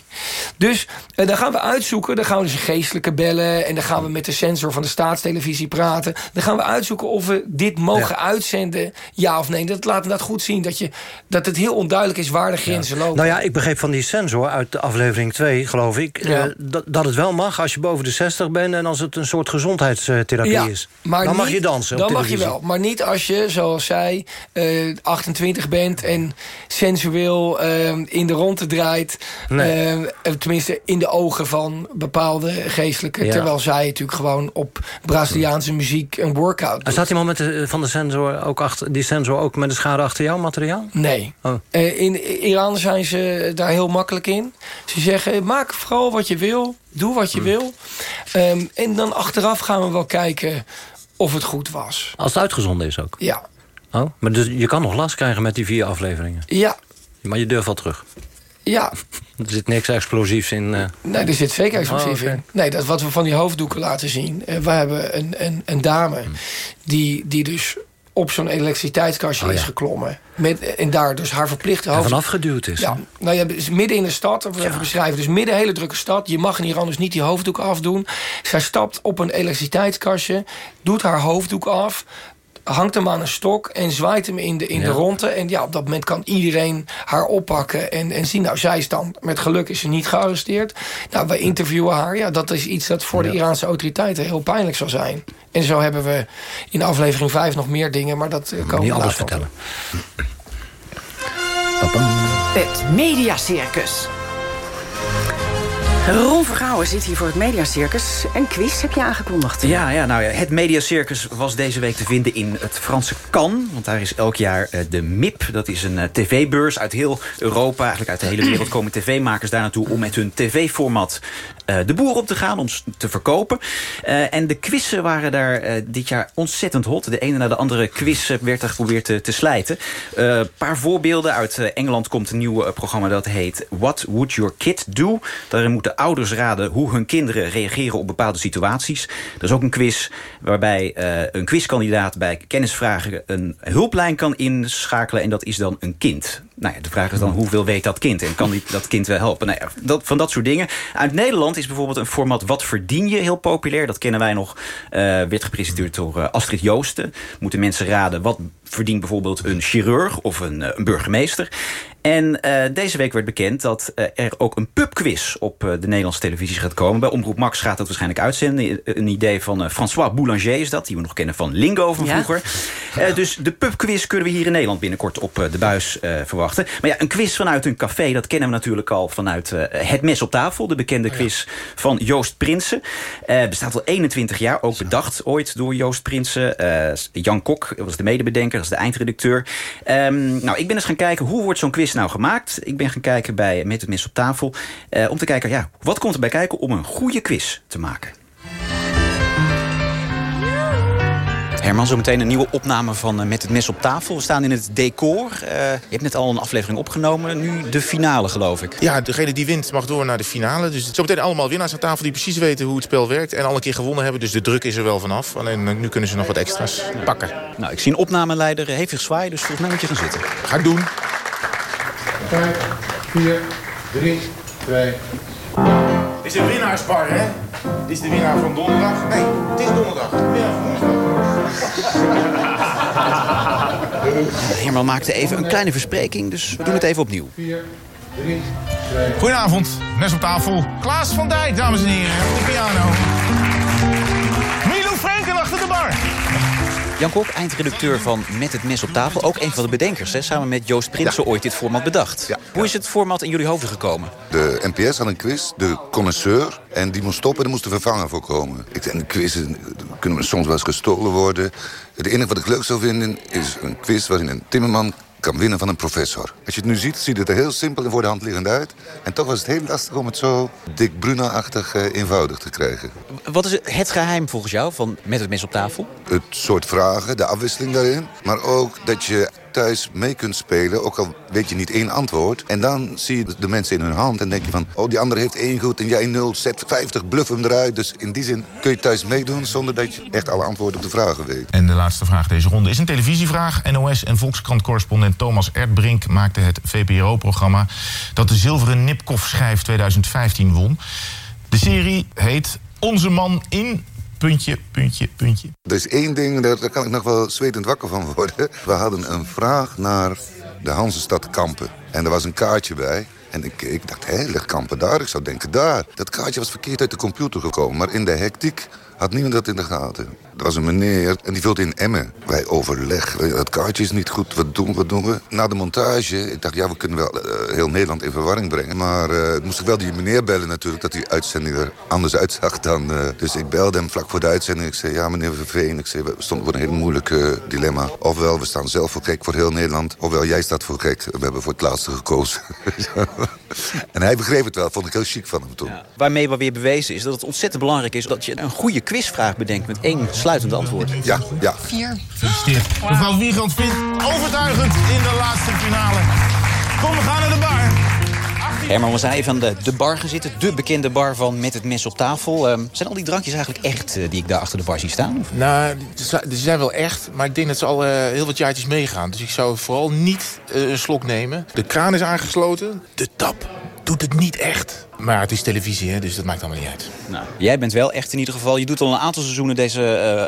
Dus eh, dan gaan we uitzoeken. Dan gaan we dus een geestelijke bellen. En dan gaan we met de sensor van de staatstelevisie praten. Dan gaan we uitzoeken of we dit mogen uitzenden. Ja of nee. Dat laat inderdaad goed zien dat, je, dat het heel onduidelijk is waar de grenzen lopen.
Nou ja, ik begreep van die sensor uit de aflevering 2, geloof ik... eh, dat, dat het wel mag als je boven de 60 bent... en als het een soort gezondheidstherapie
Ja,
is.
maar
dan mag je dansen
Dan mag je wel. Maar niet als je, zoals zij, eh, 28 bent... en sensueel eh, in de ronde draait.
Nee.
Eh, tenminste, in de ogen van bepaalde geestelijke.
Ja.
Terwijl zij natuurlijk gewoon op Braziliaanse muziek een workout doet.
staat iemand met de, van de sensor ook achter, die sensor ook met de schade achter jouw materiaal?
Nee.
Oh.
Eh, in Iran zijn ze daar heel makkelijk in. Ze zeggen, maak vooral wat je wil. Doe wat
Hmm.
je wil. Ehm, en dan achteraf gaan we wel kijken of het goed was.
Als het uitgezonden is ook?
Ja.
Oh, maar dus je kan nog last krijgen met die vier afleveringen?
Ja.
Maar je durft wel terug?
Ja.
Er zit niks explosiefs in? eh.
Nee, er zit zeker explosief
Oh, oké.
in. Nee, dat wat we van die hoofddoeken laten zien. Eh, we hebben een, een, een dame die, die dus op zo'n elektriciteitskastje
Oh, ja.
is geklommen. Met, en daar dus haar verplichte
En
hoofd...
vanaf geduwd is.
Ja, nou ja, dus midden in de stad, of even beschrijven. Dus midden een hele drukke stad. Je mag in Iran dus niet die hoofddoek afdoen. Zij stapt op een elektriciteitskastje, doet haar hoofddoek af hangt hem aan een stok en zwaait hem in de, in de ronde. En ja, op dat moment kan iedereen haar oppakken en, en zien. Nou, zij is dan, met geluk is ze niet gearresteerd. Nou, wij interviewen haar. Ja, dat is iets dat voor de Iraanse autoriteiten heel pijnlijk zal zijn. En zo hebben we in aflevering 5 nog meer dingen, maar dat eh, komen
Niet
we
alles vertellen.
Het Mediacircus.
Ron Vergouwen zit hier voor het Mediacircus. Een quiz heb je aangekondigd.
Ja, ja, nou ja, het Mediacircus was deze week te vinden in het Franse Cannes. Want daar is elk jaar uh, de MIP. Dat is een uh, tv-beurs uit heel Europa. Eigenlijk uit de hele wereld komen tv-makers daar naartoe... om met hun tv-format de boer op te gaan, om te verkopen. en de quizzen waren daar dit jaar ontzettend hot. De ene na de andere quiz werd er geprobeerd te, te slijten. Een paar voorbeelden. Uit Engeland komt een nieuw programma dat heet... What Would Your Kid Do? Daarin moeten ouders raden hoe hun kinderen reageren op bepaalde situaties. Er is ook een quiz waarbij een quizkandidaat bij kennisvragen een hulplijn kan inschakelen. En dat is dan een kind. Nou ja, de vraag is dan hoeveel weet dat kind en kan die, dat kind wel helpen? Nou ja, dat, van dat soort dingen. Uit Nederland is bijvoorbeeld een format Wat verdien je heel populair. Dat kennen wij nog. Uh, werd gepresenteerd door uh, Astrid Joosten. Moeten mensen raden wat verdient bijvoorbeeld een chirurg of een, uh, een burgemeester. En uh, deze week werd bekend dat uh, er ook een pubquiz op uh, de Nederlandse televisie gaat komen. Bij Omroep Max gaat dat waarschijnlijk uitzenden. Een idee van François Boulanger is dat, die we nog kennen van Lingo van ja. vroeger. dus de pubquiz kunnen we hier in Nederland binnenkort op de buis verwachten. Maar ja, een quiz vanuit een café, dat kennen we natuurlijk al vanuit Het Mes op tafel. De bekende quiz oh, ja. van Joost Prinsen. bestaat al 21 jaar, ook bedacht ooit door Joost Prinsen. Jan Kok was de medebedenker, dat is de eindredacteur. Um, nou, ik ben eens gaan kijken, hoe wordt zo'n quiz nou gemaakt? Ik ben gaan kijken bij Met het Mes op tafel. Uh, om te kijken, ja, wat komt erbij kijken om een goede quiz te maken? Herman, zometeen een nieuwe opname van uh, Met het Mes op tafel. We staan in het decor. Uh, je hebt net al een aflevering opgenomen. Nu de finale, geloof ik.
Ja, degene die wint mag door naar de finale. Dus zometeen allemaal winnaars aan tafel die precies weten hoe het spel werkt. En al een keer gewonnen hebben. Dus de druk is er wel vanaf. Alleen nu kunnen ze nog wat extra's pakken.
Nou, ik zie een opnameleider hevig zwaaien. Dus volgens mij moet je gaan zitten.
Ga ik doen. 5, 4, 3, 2. Dit is een winnaarsbar, hè? Dit is de winnaar van donderdag. Nee, het is donderdag. De winnaar van woensdag.
Herman maakte even een kleine verspreking, dus we doen het even opnieuw.
4, 3, 2. Goedenavond, mes op tafel. Klaas van Dijk, dames en heren, op de piano. Milo Frenken achter de bar.
Jan Kok, eindredacteur van Met het Mes op tafel. Ook een van de bedenkers, hè? samen met Joost Prinsen ja. ooit dit format bedacht.
Ja.
Hoe is het format in jullie hoofden gekomen?
De NPS had een quiz, de connoisseur. En die moest stoppen en er moest een vervanger voor komen. Ik denk, de quizzen kunnen soms wel eens gestolen worden. Het enige wat ik leuk zou vinden is een quiz waarin een timmerman kan winnen van een professor. Als je het nu ziet, ziet het er heel simpel en voor de hand liggend uit. En toch was het heel lastig om het zo Dick Bruna-achtig uh, eenvoudig te krijgen.
Wat is het geheim volgens jou van Met het Mes op tafel?
Het soort vragen, de afwisseling daarin. Maar ook dat je thuis mee kunt spelen, ook al weet je niet één antwoord. En dan zie je de mensen in hun hand en denk je van... oh, die andere heeft één goed en jij nul, zet 50, bluff hem eruit. Dus in die zin kun je thuis meedoen zonder dat je echt alle antwoorden op de vragen weet.
En de laatste vraag deze ronde is een televisievraag. NOS en Volkskrant-correspondent Thomas Erdbrink maakte het VPRO-programma... dat de Zilveren Nipkoff-schijf 2015 won. De serie heet Onze Man in puntje, puntje, puntje.
Er is één ding, daar kan ik nog wel zwetend wakker van worden. We hadden een vraag naar de Hansestad Kampen. En er was een kaartje bij. En ik, ik dacht, hé, ligt Kampen daar? Ik zou denken daar. Dat kaartje was verkeerd uit de computer gekomen. Maar in de hectiek had niemand dat in de gaten. Er was een meneer en die vulde in Emmen. Wij overleg, dat kaartje is niet goed, wat doen, wat doen we? Na de montage, ik dacht, ja, we kunnen wel uh, heel Nederland in verwarring brengen. Maar uh, moest ik wel die meneer bellen natuurlijk, dat die uitzending er anders uitzag dan... Dus ik belde hem vlak voor de uitzending. Ik zei, ja, meneer Verveen, ik zei, we stonden voor een heel moeilijk dilemma. Ofwel, we staan zelf voor gek voor heel Nederland. Ofwel, jij staat voor gek. We hebben voor het laatste gekozen. en hij begreep het wel, vond ik heel chic van hem toen.
Waarmee wel weer bewezen is dat het ontzettend belangrijk is... dat je een goede quizvraag bedenkt met één sluitend antwoord.
Ja, ja.
Vier.
Gefeliciteerd. Wow. Mevrouw Wiegand vindt overtuigend in de laatste finale. Kom, we gaan naar de bar.
Herman, we zijn even aan de, de bar gezeten. De bekende bar van Met het Mes op tafel. Um, zijn al die drankjes eigenlijk echt uh, die ik daar achter de bar zie staan? Of?
Nou, ze zijn wel echt. Maar ik denk dat ze al uh, heel wat jaartjes meegaan. Dus ik zou vooral niet uh, een slok nemen. De kraan is aangesloten. De tap doet het niet echt. Maar het is televisie, hè, dus dat maakt allemaal niet uit.
Nou, jij bent wel echt in ieder geval. Je doet al een aantal seizoenen deze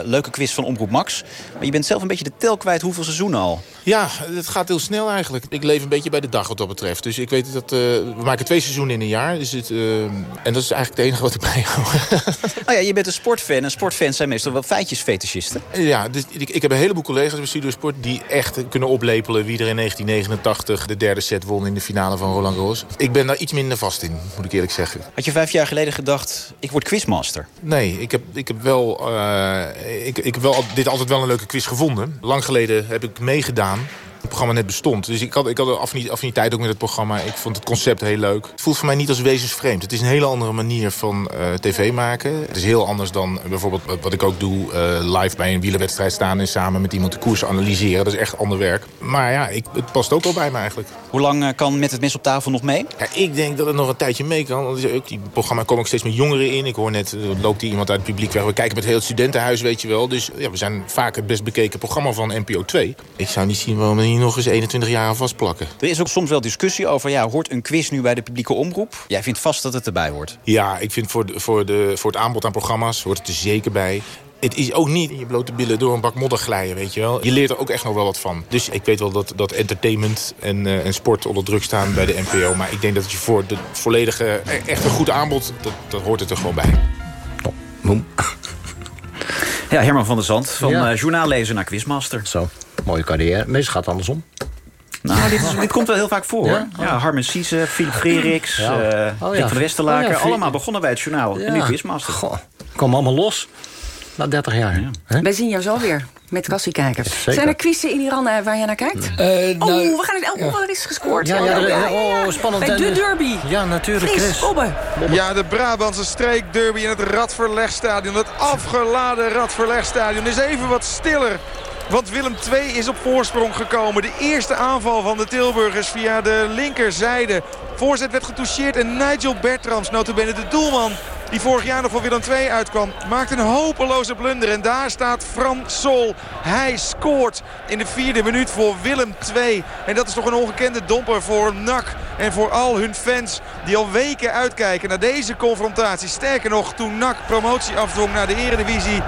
uh, leuke quiz van Omroep Max. Maar je bent zelf een beetje de tel kwijt hoeveel seizoenen al.
Ja, het gaat heel snel eigenlijk. Ik leef een beetje bij de dag wat dat betreft. Dus ik weet dat uh, we maken twee seizoenen in een jaar. Dus het, uh, en dat is eigenlijk het enige wat ik bijhoud.
oh ja, je bent een sportfan. En sportfans zijn meestal wel feitjesfetischisten.
Ja, dus ik, ik heb een heleboel collega's bij Studio Sport... die echt kunnen oplepelen wie er in 1989 de derde set won... in de finale van Roland Garros. Ik ben daar iets minder vast in, moet ik eerlijk zeggen.
Had je vijf jaar geleden gedacht, ik word quizmaster?
Nee, ik heb, ik heb, wel, uh, ik, ik heb wel dit altijd wel een leuke quiz gevonden. Lang geleden heb ik meegedaan het programma net bestond. Dus ik had, ik had een affiniteit ook met het programma. Ik vond het concept heel leuk. Het voelt voor mij niet als wezensvreemd. Het is een hele andere manier van uh, tv maken. Het is heel anders dan bijvoorbeeld wat ik ook doe... Uh, live bij een wielerwedstrijd staan en samen met iemand de koers analyseren. Dat is echt ander werk. Maar ja, ik, het past ook wel bij me eigenlijk.
Hoe lang uh, kan Met het Mes op tafel nog mee?
Ja, ik denk dat het nog een tijdje mee kan. Want ook, die programma komen ook steeds met jongeren in. Ik hoor net, loopt hier iemand uit het publiek weg. We kijken met heel het studentenhuis, weet je wel. Dus ja, we zijn vaak het best bekeken programma van NPO 2. Ik zou niet zien waarom nog eens 21 jaar aan vastplakken.
Er is ook soms wel discussie over, ja, hoort een quiz nu bij de publieke omroep? Jij vindt vast dat het erbij hoort.
Ja, ik vind voor, de, voor, de, voor het aanbod aan programma's hoort het er zeker bij. Het is ook niet in je blote billen door een bak modder glijden, weet je wel. Je leert er ook echt nog wel wat van. Dus ik weet wel dat, dat entertainment en, uh, en sport onder druk staan bij de NPO. Maar ik denk dat je voor de volledige, echt een goed aanbod, dat, dat hoort het er gewoon bij.
Boom.
Ja, Herman van der Zand, van ja. uh, journaallezer naar quizmaster.
Zo, mooie carrière. Meestal gaat het andersom.
Nou, dit, is, dit, komt wel heel vaak voor. Ja, ja Harmen Siese, Philip Freriks, ja. uh, oh, ja. van de Westerlaker. Oh, allemaal begonnen bij het journaal. En nu quizmaster.
Goh, komen allemaal los. Na 30 jaar.
Ja. Wij zien jou zo weer. Met kassiekijkers. Zijn er quizzen in Iran uh, waar je naar kijkt? Uh, nou, oh, we gaan het elke ja. is gescoord.
Ja, ja, ja, oh, spannend.
Bij de derby.
Ja, natuurlijk.
Chris, Bobbe.
Ja, de Brabantse streek derby in het Radverlegstadion. Het afgeladen Radverlegstadion is even wat stiller want Willem II is op voorsprong gekomen. De eerste aanval van de Tilburgers via de linkerzijde. Voorzet werd getoucheerd en Nigel Bertrams, notabene de doelman die vorig jaar nog voor Willem II uitkwam, maakt een hopeloze blunder. En daar staat Fran Sol. Hij scoort in de vierde minuut voor Willem II. En dat is toch een ongekende domper voor NAC en voor al hun fans die al weken uitkijken naar deze confrontatie. Sterker nog, toen NAC promotie afdwong naar de eredivisie...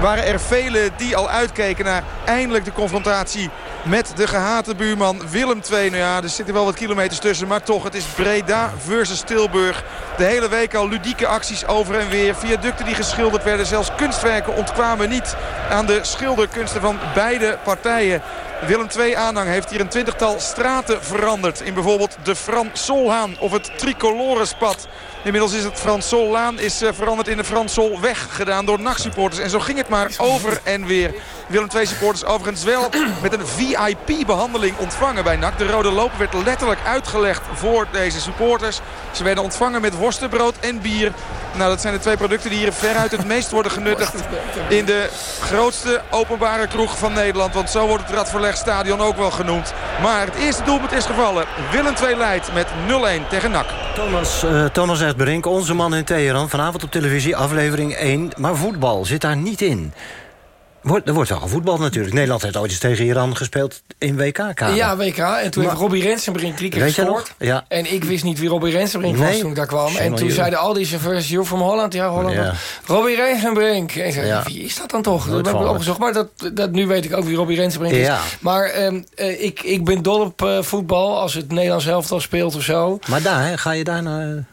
waren er velen die al uitkeken naar eindelijk de confrontatie met de gehate buurman Willem II. Nou ja, er zitten wel wat kilometers tussen, maar toch, het is Breda versus Tilburg. De hele week al ludieke acties over en weer. Viaducten die geschilderd werden. Zelfs kunstwerken ontkwamen niet aan de schilderkunsten van beide partijen. Willem II aanhang heeft hier een twintigtal straten veranderd. In bijvoorbeeld de Fran Solhaan of het Tricolorespad. Inmiddels is het Frans Sollaan is uh, veranderd in de Frans Sol weg gedaan door NAC-supporters. En zo ging het maar over en weer. Willem II supporters overigens wel met een VIP-behandeling ontvangen bij NAC. De rode loper werd letterlijk uitgelegd voor deze supporters. Ze werden ontvangen met worstenbrood en bier. Nou, dat zijn de twee producten die hier veruit het meest worden genuttigd in de grootste openbare kroeg van Nederland. Want zo wordt het Radverlegstadion ook wel genoemd. Maar het eerste doelpunt is gevallen. Willem II leidt met 0-1 tegen NAC.
Thomas, uh, Thomas Erdbrink, onze man in Teheran. Vanavond op televisie, aflevering 1. Maar voetbal zit daar niet in. Wordt, er wordt wel gevoetbald natuurlijk. Nederland heeft ooit eens tegen Iran gespeeld in WK-kader.
Ja, WK. En toen maar, heeft Robbie Rensenbrink drie keer gescoord.
Ja.
En ik wist niet wie Robbie Rensenbrink nee. was toen ik daar kwam. En toen zeiden al die chauffeurs, you're from Holland. Ja, Holland. Ja. Robbie Rensenbrink. En ik zei, ja. wie is dat dan toch? Dat heb ik opgezocht. Maar dat, dat, nu weet ik ook wie Robbie Rensenbrink is. Maar um, uh, ik, ik ben dol op uh, voetbal. Als het Nederlands elftal speelt of zo.
Maar daar, hè, ga je daar naar...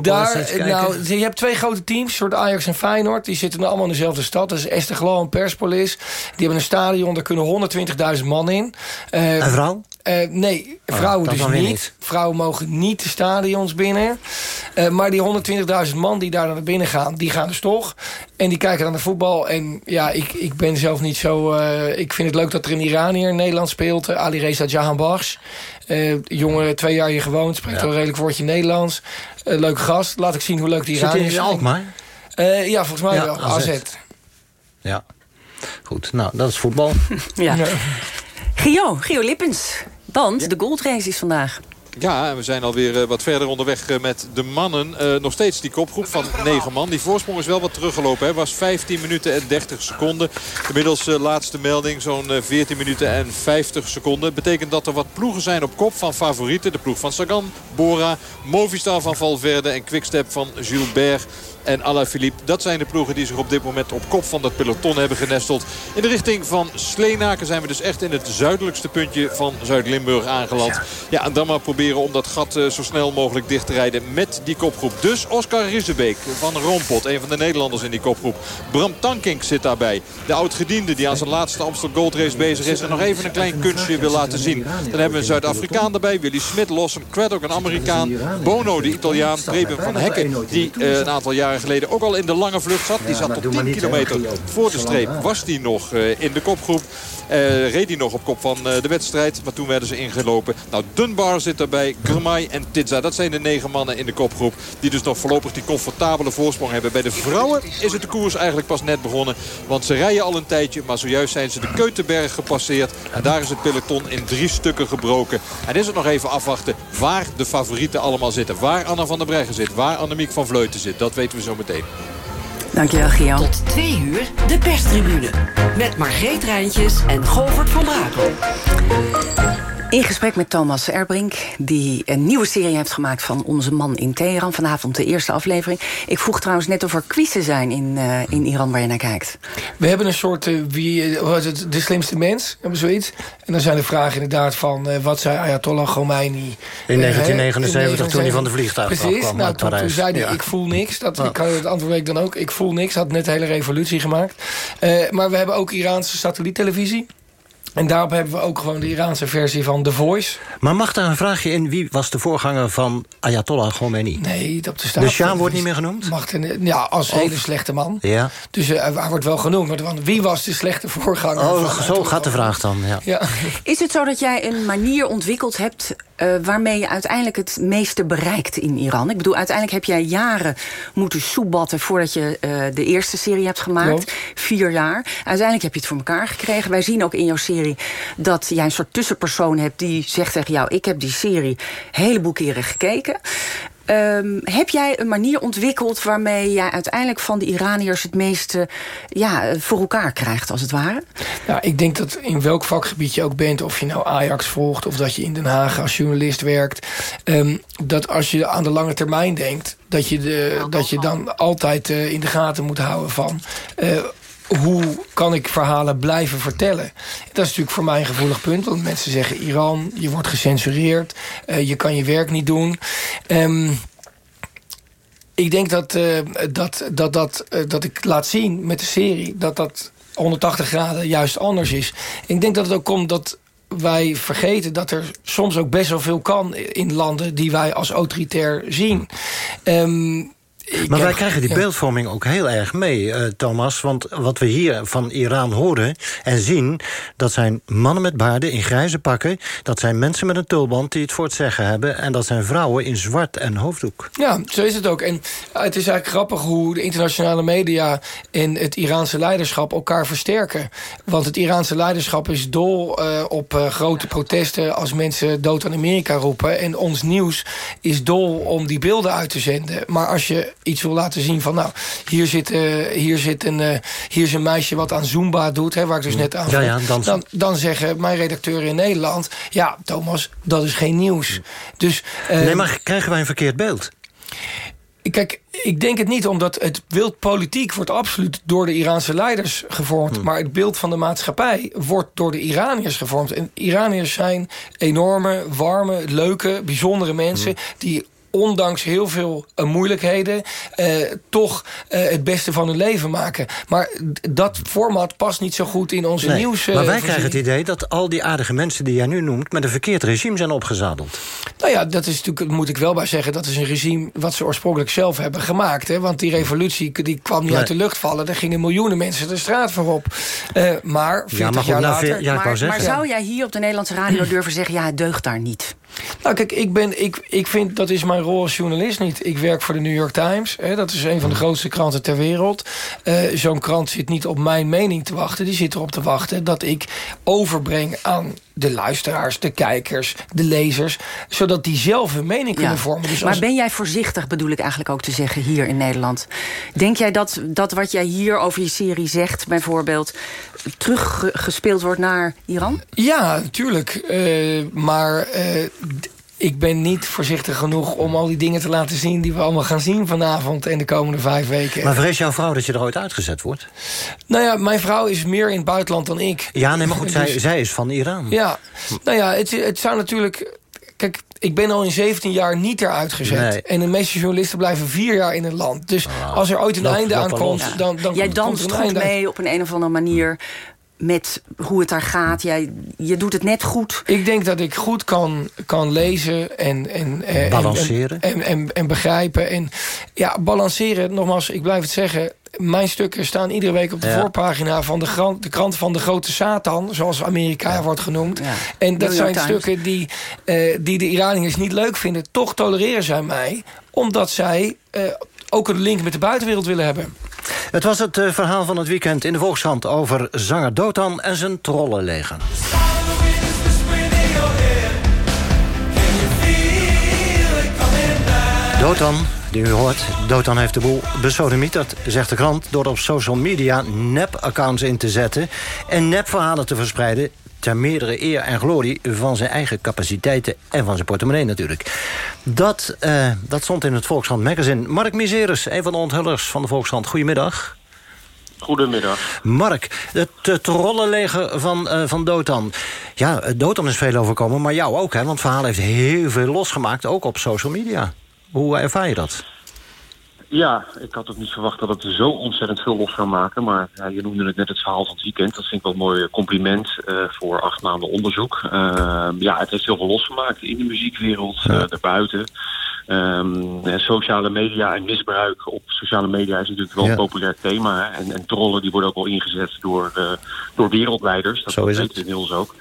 Daar, nou, je hebt twee grote teams, soort Ajax en Feyenoord. Die zitten allemaal in dezelfde stad. Dat is Esteghlal en Perspolis. Die hebben een stadion, daar kunnen 120.000 man in.
Uh, en vrouw?
Uh, nee, vrouwen oh, dus niet. niet. Vrouwen mogen niet de stadions binnen. Uh, maar die 120.000 man die daar naar binnen gaan, die gaan dus toch. En die kijken naar de voetbal. En ja, ik, ik ben zelf niet zo... Uh, ik vind het leuk dat er een Iranier in Nederland speelt. Ali Reza Jahanbakhsh. Jongen, twee jaar hier gewoond. Spreekt ja. wel redelijk woordje Nederlands. leuke gast. Laat ik zien hoe leuk die Iranier is.
Zit in Alkmaar?
ja, volgens mij ja, wel. AZ. AZ.
Ja. Goed, nou, dat is voetbal.
ja. Gio, Gio Lippens. Want ja. de goldrace is vandaag.
Ja, we zijn alweer uh, wat verder onderweg uh, met de mannen. Uh, nog steeds die kopgroep van 9 man. Die voorsprong is wel wat teruggelopen. Hè. Was 15 minuten en 30 seconden. Inmiddels laatste melding zo'n 14 minuten en 50 seconden. Betekent dat er wat ploegen zijn op kop van favorieten. De ploeg van Sagan, Bora, Movistar van Valverde en Quickstep van Gilbert. En Alaphilippe. Dat zijn de ploegen die zich op dit moment op kop van dat peloton hebben genesteld. In de richting van Sleenaken zijn we dus echt in het zuidelijkste puntje van Zuid-Limburg aangeland. Ja, en dan maar proberen om dat gat eh, zo snel mogelijk dicht te rijden met die kopgroep. Dus Oscar Rizzebeek van Rompot, een van de Nederlanders in die kopgroep. Bram Tankink zit daarbij. De oud-gediende die aan zijn laatste Amsterdam Gold Race bezig is... en nog even een klein kunstje wil laten zien. Dan hebben we een Zuid-Afrikaan erbij. Willy Smit, Lawson Craddock, een Amerikaan. Bono, de Italiaan. Preben van Hekken, die uh, een aantal jaren geleden ook al in de lange vlucht zat. Die zat tot 10 kilometer voor de streep. Was die nog uh, in de kopgroep. Uh, reed hij nog op kop van uh, de wedstrijd. Maar toen werden ze ingelopen. Nou, Dunbar zit erbij. Gramay en Titza. Dat zijn de negen mannen in de kopgroep. Die dus nog voorlopig die comfortabele voorsprong hebben. Bij de vrouwen is het de koers eigenlijk pas net begonnen. Want ze rijden al een tijdje. Maar zojuist zijn ze de Keutenberg gepasseerd. En daar is het peloton in drie stukken gebroken. En is het nog even afwachten waar de favorieten allemaal zitten. Waar Anna van der Breggen zit. Waar Annemiek van Vleuten zit. Dat weten we zo meteen.
Dankjewel, Gian.
Tot twee uur de perstribune. Met Margreet Rijntjes en Govert van Brakel.
In gesprek met Thomas Erbrink, die een nieuwe serie heeft gemaakt van Onze Man in Teheran. Vanavond de eerste aflevering. Ik vroeg trouwens net of er quizzen zijn in, uh, in Iran waar je naar kijkt.
We hebben een soort, uh, wie, uh, het, de slimste mens, hebben zoiets. En dan zijn de vragen inderdaad van, wat zei Ayatollah Khomeini...
In 1979, toen hij van de vliegtuig
Precies,
kwam
nou, toen, toen zei hij, ja. ik voel niks. Dat, ja. ik, het antwoord weet ik dan ook, ik voel niks. Had net een hele revolutie gemaakt. maar we hebben ook Iraanse satelliettelevisie. En daarop hebben we ook gewoon de Iraanse versie van The Voice.
Maar mag daar een vraagje in? Wie was de voorganger van Ayatollah Khomeini?
Nee, op de staat.
De Shah wordt niet meer genoemd?
Mag ja, als of, hele slechte man.
Ja.
Dus uh, hij wordt wel genoemd. Maar wie was de slechte voorganger?
Oh,
van
zo gaat de vraag dan. Ja.
ja.
Is het zo dat jij een manier ontwikkeld hebt... Uh, waarmee je uiteindelijk het meeste bereikt in Iran? Ik bedoel, uiteindelijk heb jij jaren moeten soebatten... voordat je uh, de eerste serie hebt gemaakt. Vier jaar. Uiteindelijk heb je het voor elkaar gekregen. Wij zien ook in jouw serie dat jij een soort tussenpersoon hebt... die zegt tegen jou, ik heb die serie een heleboel keren gekeken. Um, heb jij een manier ontwikkeld waarmee jij uiteindelijk van de Iraniërs het meeste ja, voor elkaar krijgt, als het ware?
Ja, ik denk dat in welk vakgebied je ook bent, of je nou Ajax volgt of dat je in Den Haag als journalist werkt, um, dat als je aan de lange termijn denkt, dat je, de, dat je dan altijd uh, in de gaten moet houden van. Uh, hoe kan ik verhalen blijven vertellen? Dat is natuurlijk voor mij een gevoelig punt. Want mensen zeggen Iran, je wordt gecensureerd. Uh, je kan je werk niet doen. Um, ik denk dat, uh, dat, dat, dat, uh, dat ik laat zien met de serie... dat dat 180 graden juist anders is. Ik denk dat het ook komt dat wij vergeten dat er soms ook best wel veel kan... in landen die wij als autoritair zien. Um,
ik maar wij krijgen die ja. beeldvorming ook heel erg mee, uh, Thomas. Want wat we hier van Iran horen en zien... dat zijn mannen met baarden in grijze pakken. Dat zijn mensen met een tulband die het voor het zeggen hebben. En dat zijn vrouwen in zwart en hoofddoek.
Ja, zo is het ook. En het is eigenlijk grappig hoe de internationale media... en het Iraanse leiderschap elkaar versterken. Want het Iraanse leiderschap is dol uh, op uh, grote protesten... als mensen dood aan Amerika roepen. En ons nieuws is dol om die beelden uit te zenden. Maar als je iets wil laten zien van... nou, hier zit, uh, hier zit een, uh, hier is een meisje wat aan Zumba doet... Hè, waar ik dus net aan
ja, ja,
dan, dan zeggen mijn redacteuren in Nederland... ja, Thomas, dat is geen nieuws. Dus,
uh, nee, maar krijgen wij een verkeerd beeld?
Kijk, ik denk het niet, omdat het beeld politiek wordt absoluut door de Iraanse leiders gevormd. Hmm. Maar het beeld van de maatschappij wordt door de Iraniërs gevormd. En Iraniërs zijn enorme, warme, leuke, bijzondere mensen... Hmm. die ondanks heel veel uh, moeilijkheden... Uh, toch uh, het beste van hun leven maken. Maar dat format past niet zo goed in onze
nee,
nieuws...
maar wij krijgen het idee dat al die aardige mensen die jij nu noemt... met een verkeerd regime zijn opgezadeld.
Nou ja, dat is natuurlijk, moet ik wel bij zeggen... dat is een regime wat ze oorspronkelijk zelf hebben gemaakt. Hè? Want die revolutie die kwam niet nee. uit de lucht vallen. Er gingen miljoenen mensen de straat voorop. maar 40
ja, maar
jaar later...
Ja,
maar,
maar
zou jij hier op de Nederlandse radio durven zeggen... ja, het deugt daar niet?
Nou kijk, ik, ben, ik, ik vind dat is mijn rol als journalist niet. Ik werk voor de New York Times. Hè, dat is een van de grootste kranten ter wereld. Uh, Zo'n krant zit niet op mijn mening te wachten. Die zit erop te wachten dat ik overbreng aan de luisteraars, de kijkers, de lezers... zodat die zelf hun mening kunnen vormen. Dus
maar
als...
ben jij voorzichtig, bedoel ik eigenlijk ook te zeggen... hier in Nederland? Denk jij dat, dat wat jij hier over je serie zegt... bijvoorbeeld teruggespeeld wordt naar Iran?
Ja, natuurlijk. Uh, maar... Uh, ik ben niet voorzichtig genoeg om al die dingen te laten zien... die we allemaal gaan zien vanavond en de komende vijf weken.
Maar vrees jouw vrouw dat je er ooit uitgezet wordt?
Nou ja, mijn vrouw is meer in het buitenland dan ik.
Ja, nee, maar goed, zij,
Dus-
zij is van Iran.
Ja, nou ja, het, het zou natuurlijk... Kijk, ik ben al in 17 jaar niet eruit gezet.
Nee.
En de meeste journalisten blijven vier jaar in het land. Dus als er ooit een
Loop-
einde
loop
aan
wel
komt...
los.
Dan, dan
Jij
komt
danst
er een
goed
einde
mee op een, een of andere manier met hoe het daar gaat. Jij, je doet het net goed.
Ik denk dat ik goed kan, kan lezen en, en, eh, en-
Balanceren.
En, en, en, en begrijpen. En ja, balanceren, nogmaals, ik blijf het zeggen... Mijn stukken staan iedere week op de
Ja.
voorpagina van de, krant, de krant van de grote Satan, zoals Amerika wordt genoemd. En dat zijn
Times.
stukken die, eh, die de Iraniërs niet leuk vinden. Toch tolereren zij mij, omdat zij eh, ook een link met de buitenwereld willen hebben.
Het was het eh, verhaal van het weekend in de Volkskrant... over zanger Dotan en zijn trollenleger. Dotan, die u hoort, Dotan heeft de boel besodemieterd, zegt de krant... door op social media nep-accounts in te zetten... en nepverhalen te verspreiden ter meerdere eer en glorie van zijn eigen capaciteiten... en van zijn portemonnee natuurlijk. Dat, eh, dat stond in het Volkskrant magazine. Mark Miseres, een van de onthullers van de Volkskrant. Goedemiddag.
Goedemiddag.
Mark, het trollenleger van, uh, van Dotan. Ja, eh, Dotan is veel overkomen, maar jou ook, hè? Want het verhaal heeft heel veel losgemaakt, ook op social media. Hoe ervaar je dat?
Ja, ik had ook niet verwacht dat het zo ontzettend veel los zou maken. Maar ja, je noemde het net het verhaal van het weekend. Dat vind ik wel een mooi compliment uh, voor acht maanden onderzoek. Uh, ja, het heeft heel veel losgemaakt in de muziekwereld, ja. uh, daarbuiten. Um, sociale media en misbruik op sociale media is natuurlijk wel ja. een populair thema. Hè? En, en trollen die worden ook wel ingezet door, door wereldleiders. Dat
Zo is
weten we inmiddels ook.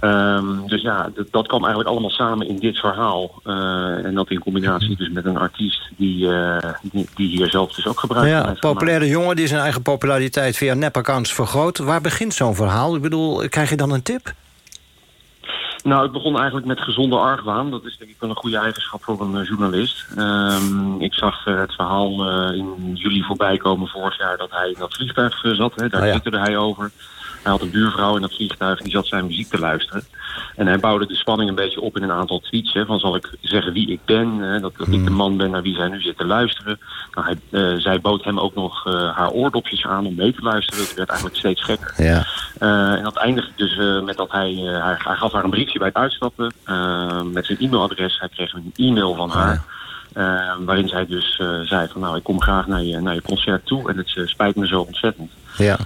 Um, dus ja, dat, kwam eigenlijk allemaal samen in dit verhaal. Uh, en dat in combinatie dus met een artiest die, uh, die, die, hier zelf dus ook gebruik van
ja,
heeft
populaire jongen die zijn eigen populariteit via nepaccounts vergroot. Waar begint zo'n verhaal? Ik bedoel, krijg je dan een tip?
Nou, het begon eigenlijk met gezonde argwaan. Dat is denk ik wel een goede eigenschap voor een uh, journalist. Um, ik zag uh, het verhaal uh, in juli voorbij komen vorig jaar dat hij in dat vliegtuig zat. Hè. Daar
Oh ja.
twitterde hij over. Hij had een buurvrouw in dat vliegtuig, die zat zijn muziek te luisteren. En hij bouwde de spanning een beetje op in een aantal tweets. Hè, van zal ik zeggen wie ik ben, hè, dat, dat ik de man ben naar wie zij nu zit te luisteren. Nou, hij, uh, zij bood hem ook nog uh, haar oordopjes aan om mee te luisteren. Het werd eigenlijk steeds gekker.
Ja.
Uh, en dat eindigde dus met dat hij, hij, hij, gaf haar een briefje bij het uitstappen. met zijn e-mailadres. Hij kreeg een e-mail van haar. Uh, waarin zij dus uh, zei van nou, ik kom graag naar je, naar je concert toe en het uh, spijt me zo ontzettend.
Ja.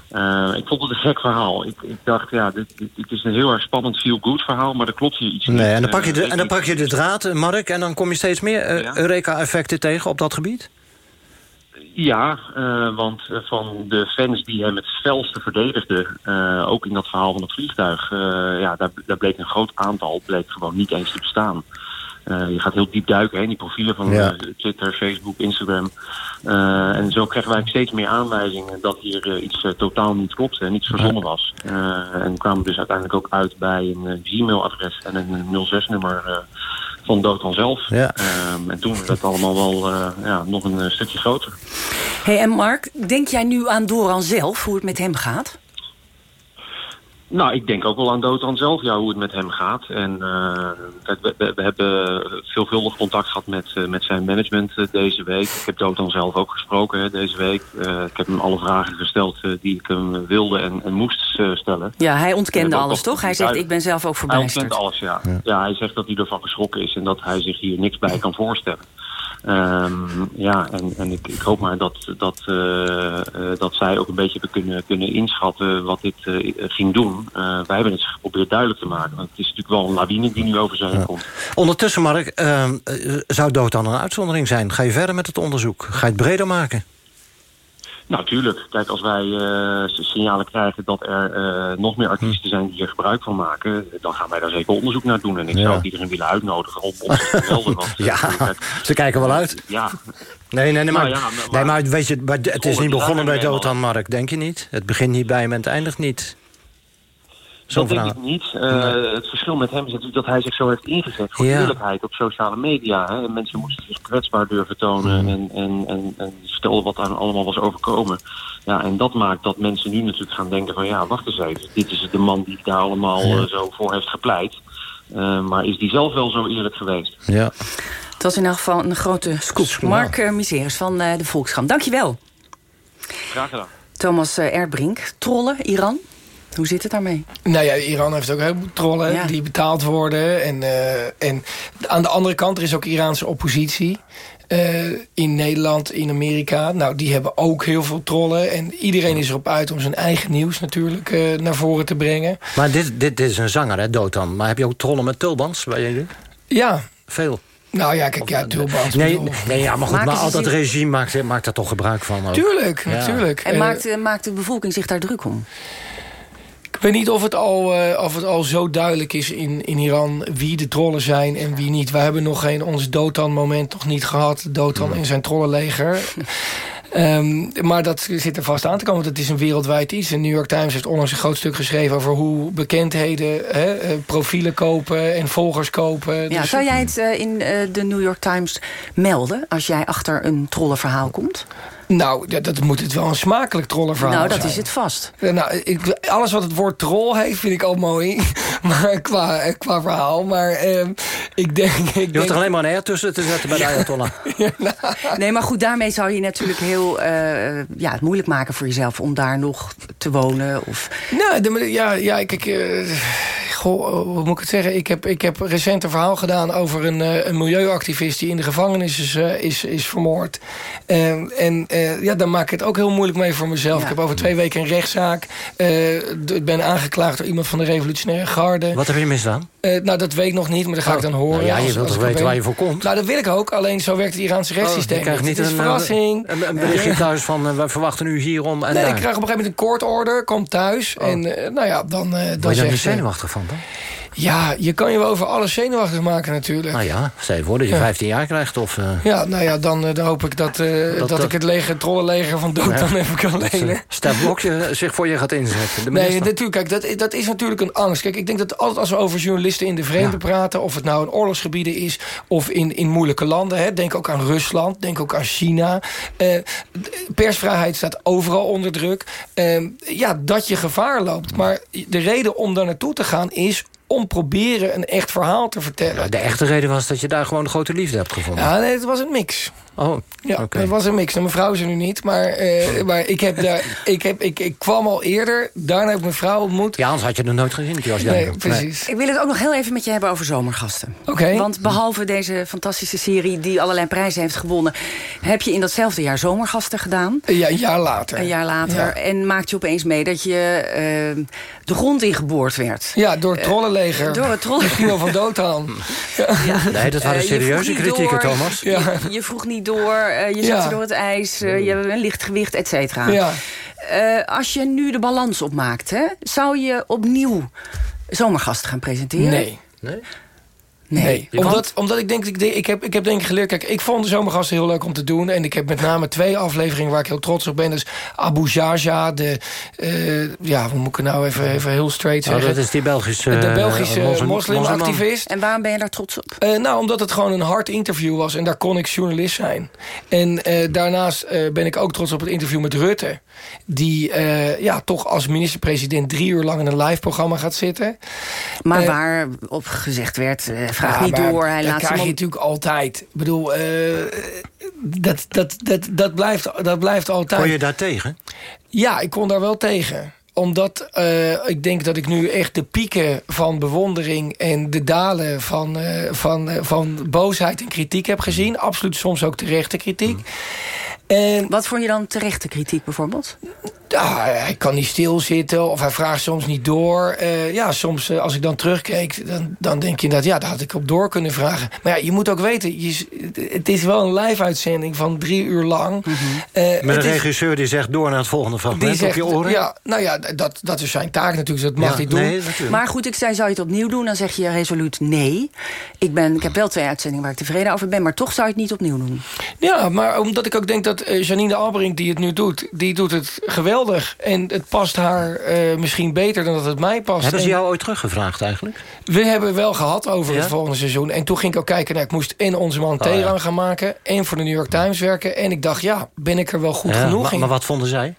ik vond het een gek verhaal. Ik, ik dacht, ja, dit, dit, dit, is een heel erg spannend feel-good verhaal, maar er klopt hier iets
nee,
niet.
En dan pak je de, en dan pak je de draad, Mark, en dan kom je steeds meer ja. Eureka-effecten tegen op dat gebied?
Ja, uh, want van de fans die hem het felste verdedigden, uh, ook in dat verhaal van het vliegtuig, ja, daar, daar bleek een groot aantal bleek gewoon niet eens te bestaan. Uh, je gaat heel diep duiken hè, in die profielen van ja. uh, Twitter, Facebook, Instagram. Uh, en zo krijgen wij steeds meer aanwijzingen dat hier iets totaal niet klopt en iets verzonnen was. en kwamen dus uiteindelijk ook uit bij een Gmail-adres en een 06-nummer van Dotan zelf.
Ja.
en toen werd het allemaal wel ja, nog een stukje groter.
Hey, en Mark, denk jij nu aan Doran zelf, hoe het met hem gaat?
Nou, ik denk ook wel aan Dotan zelf, ja, hoe het met hem gaat. En uh, we, we, we, hebben veelvuldig contact gehad met, uh, met zijn management uh, deze week. Ik heb Dotan zelf ook gesproken hè, deze week. ik heb hem alle vragen gesteld die ik hem wilde en, en moest stellen.
Ja, hij ontkende alles, toch? Hij zegt, ik ben zelf ook verbijsterd.
Hij ontkent alles, ja. ja. ja. hij zegt dat hij ervan geschrokken is en dat hij zich hier niks bij kan voorstellen. Um, ja, en, en ik, ik, hoop maar dat, dat, uh, uh, dat zij ook een beetje hebben kunnen, kunnen inschatten wat dit uh, ging doen. wij hebben het geprobeerd duidelijk te maken. Want het is natuurlijk wel een lawine die nu over zijn ja. komt.
Ondertussen, Mark, ehm, zou dood dan een uitzondering zijn? Ga je verder met het onderzoek? Ga je het breder maken?
Nou, tuurlijk. Kijk, als wij uh, signalen krijgen dat er uh, nog meer artiesten zijn die er gebruik van maken, dan gaan wij daar zeker onderzoek naar doen. En ik ja. zou ook iedereen willen uitnodigen om ons te melden. Want,
ja, uh, ze kijken wel uit.
Ja.
Nee, nee, nee, maar,
nou, ja, maar,
nee, maar weet je, maar het is niet begonnen bij Dotan Mark, denk je niet? Het begint niet bij hem en het eindigt niet.
Dat denk ik niet. Uh, nee. Het verschil met hem is natuurlijk dat hij zich zo heeft ingezet voor ja. eerlijkheid op sociale media. Hè. En mensen moesten zich kwetsbaar durven tonen mm. en, en, en, wat aan allemaal was overkomen. Ja, en dat maakt dat mensen nu natuurlijk gaan denken van ja, wacht eens even. Dit is de man die daar allemaal ja. uh, zo voor heeft gepleit. Eh, maar is die zelf wel zo eerlijk geweest?
Ja.
Het was in elk geval een grote scoop. Mark uh, Miseris van uh, de Volkskrant. Dankjewel.
Graag gedaan.
Thomas Erdbrink. Trollen, Iran. Hoe zit het daarmee?
Nou ja, Iran heeft ook heel veel trollen ja. die betaald worden. En, en aan de andere kant, er is ook Iraanse oppositie. Uh, in Nederland, in Amerika. Nou, die hebben ook heel veel trollen. En iedereen is erop uit om zijn eigen nieuws natuurlijk uh, naar voren te brengen.
Maar dit, dit, dit is een zanger, hè, Dotan. Maar heb je ook trollen met bij jullie?
Ja.
Veel.
Nou ja, kijk, ja, tulbans.
Nee, nee ja, maar goed, maar al dat regime maakt, maakt daar toch gebruik van. Ook.
Tuurlijk, ja. natuurlijk.
En uh, maakt, maakt de bevolking zich daar druk om?
Ik weet niet of het al, uh, of het al zo duidelijk is in, in Iran wie de trollen zijn en wie niet. We hebben nog geen ons Dotan-moment nog niet gehad. Dotan en zijn trollenleger. Um, maar dat zit er vast aan te komen. Want het is een wereldwijd iets. De New York Times heeft onlangs een groot stuk geschreven... over hoe bekendheden hè, profielen kopen en volgers kopen.
Ja,
dus
zou jij het uh, in uh, de New York Times melden... als jij achter een trollenverhaal komt?
Nou, dat, dat, moet het wel een smakelijk trollenverhaal
Nou, dat
zijn.
is het vast.
Nou, ik, alles wat het woord troll heeft, vind ik al mooi. maar qua, qua verhaal. Maar uh, ik denk... Ik
je hoeft
denk...
er alleen maar een R tussen te zetten bij de Ayatollah.
ja, nou. Nee, maar goed, daarmee zou je natuurlijk heel uh, ja, het moeilijk maken voor jezelf... om daar nog te wonen. Of...
Nou, de, ja, ja, kijk... Uh, goh, hoe moet ik het zeggen? Ik heb, ik heb recent een verhaal gedaan over een, uh, een milieuactivist... die in de gevangenis is, uh, is, is vermoord. Uh, en uh, ja, dan maak ik het ook heel moeilijk mee voor mezelf. Ja. Ik heb over twee weken een rechtszaak. ik ben aangeklaagd door iemand van de revolutionaire garde.
Wat heb je misdaan?
nou, dat weet ik nog niet, maar dat ga oh. ik dan horen.
Nou, ja, je wilt toch weten waar je voor komt?
Nou, dat wil ik ook. Alleen zo werkt het Iraanse rechtssysteem.
Oh, je krijgt niet
het is
een,
verrassing.
Een, een berichtje thuis van, we verwachten u hierom en
Nee,
daar.
ik krijg op een gegeven moment een courtorder, kom thuis. Oh. En nou ja, dan... dan
Word je daar niet zenuwachtig van dan?
Ja, je kan je wel over alles zenuwachtig maken natuurlijk.
Nou ja, stel je voor dat je ja. 15 jaar krijgt. Of, uh...
Ja, nou ja, dan, dan hoop ik dat, uh, dat, dat, ik het leger, trollenleger van dood ja. dan even kan lenen.
Stef Blokje zich voor je gaat inzetten.
Nee, natuurlijk, kijk, dat, dat is natuurlijk een angst. Kijk, ik denk dat altijd als we over journalisten in de vreemde ja. praten... of het nou in oorlogsgebieden is of in, in moeilijke landen... Hè, denk ook aan Rusland, denk ook aan China. Uh, persvrijheid staat overal onder druk. ja, dat je gevaar loopt. Maar de reden om daar naartoe te gaan is om proberen een echt verhaal te vertellen.
Ja, de echte reden was dat je daar gewoon een grote liefde hebt gevonden.
Ja, nee, het was een mix.
Oh,
ja,
okay.
het was een mix. Mijn vrouw is er nu niet, maar, uh, maar ik, heb daar, ik, heb, ik, ik kwam al eerder. Daarna heb ik mijn vrouw ontmoet.
Ja, anders had je het nog nooit gezien. Was
nee, precies.
Nee. Ik wil het ook nog heel even met je hebben over zomergasten.
Oké. Okay.
Want behalve deze fantastische serie die allerlei prijzen heeft gewonnen... heb je in datzelfde jaar zomergasten gedaan.
Ja, een jaar later.
Een jaar later. Ja. En maakt je opeens mee dat je uh, de grond ingeboord werd.
Ja, door het trollenleger.
Uh, door het trollenleger.
Misschien wel van dood aan.
Ja. Ja. Nee, dat waren serieuze kritieken, Thomas.
Ja. Je, je, vroeg niet door, uh, je zette door het ijs, uh, je hebt een licht gewicht, et cetera.
Ja.
Uh, als je nu de balans opmaakt, hè, zou je opnieuw zomergasten gaan presenteren?
Nee.
Nee?
Nee, nee. Omdat, omdat ik denk, ik, ik, heb, ik heb denk ik geleerd... Kijk, ik vond de zomergasten heel leuk om te doen. En ik heb met name twee afleveringen waar ik heel trots op ben. Dus Abu Jaja, de... Uh, ja, hoe moet ik het nou even, even heel straight zeggen?
Oh, dat is die Belgische...
De Belgische uh, moslimactivist.
En waarom ben je daar trots op?
Uh, nou, omdat het gewoon een hard interview was. En daar kon ik journalist zijn. En daarnaast ben ik ook trots op het interview met Rutte. Die ja, toch als minister-president drie uur lang in een live programma gaat zitten.
Maar waar op gezegd werd vraag
ja,
niet door. Hij
dat
laat
krijg je natuurlijk altijd. Ik bedoel, uh, dat, dat, dat, dat, blijft, dat blijft altijd.
Kon je daar tegen?
Ja, ik kon daar wel tegen omdat uh, ik denk dat ik nu echt de pieken van bewondering... en de dalen van, uh, van, uh, van boosheid en kritiek heb gezien. Absoluut soms ook terechte kritiek.
Mm. En, Wat vond je dan terechte kritiek bijvoorbeeld?
Ja, hij kan niet stilzitten of hij vraagt soms niet door. Uh, ja, soms uh, als ik dan terugkeek, dan, dan denk je dat ja, daar had ik op door kunnen vragen. Maar ja, je moet ook weten, je, het is wel een live-uitzending van drie uur lang.
Mm -hmm. uh, Met een regisseur is, die zegt door naar het volgende fragment zegt, op je oren?
Ja, nou ja, dat, dat is zijn taak natuurlijk, dus dat mag
ja,
hij doen.
Nee,
maar goed, ik zei, zou je het opnieuw doen? Dan zeg je resoluut nee. Ik, ben, ik heb wel twee uitzendingen waar ik tevreden over ben, maar toch zou je het niet opnieuw doen.
Ja, maar omdat ik ook denk dat Janine Albrink die het nu doet, die doet het geweldig. En het past haar uh, misschien beter dan dat het mij past.
Hebben ze
en
jou ooit teruggevraagd eigenlijk?
We hebben wel gehad over ja? het volgende seizoen. En toen ging ik ook kijken naar... ik moest en Onze Man Teheran oh, ja. gaan maken... en voor de New York Times werken. En ik dacht, ja, ben ik er wel goed
ja,
genoeg
maar,
in?
Maar wat vonden zij?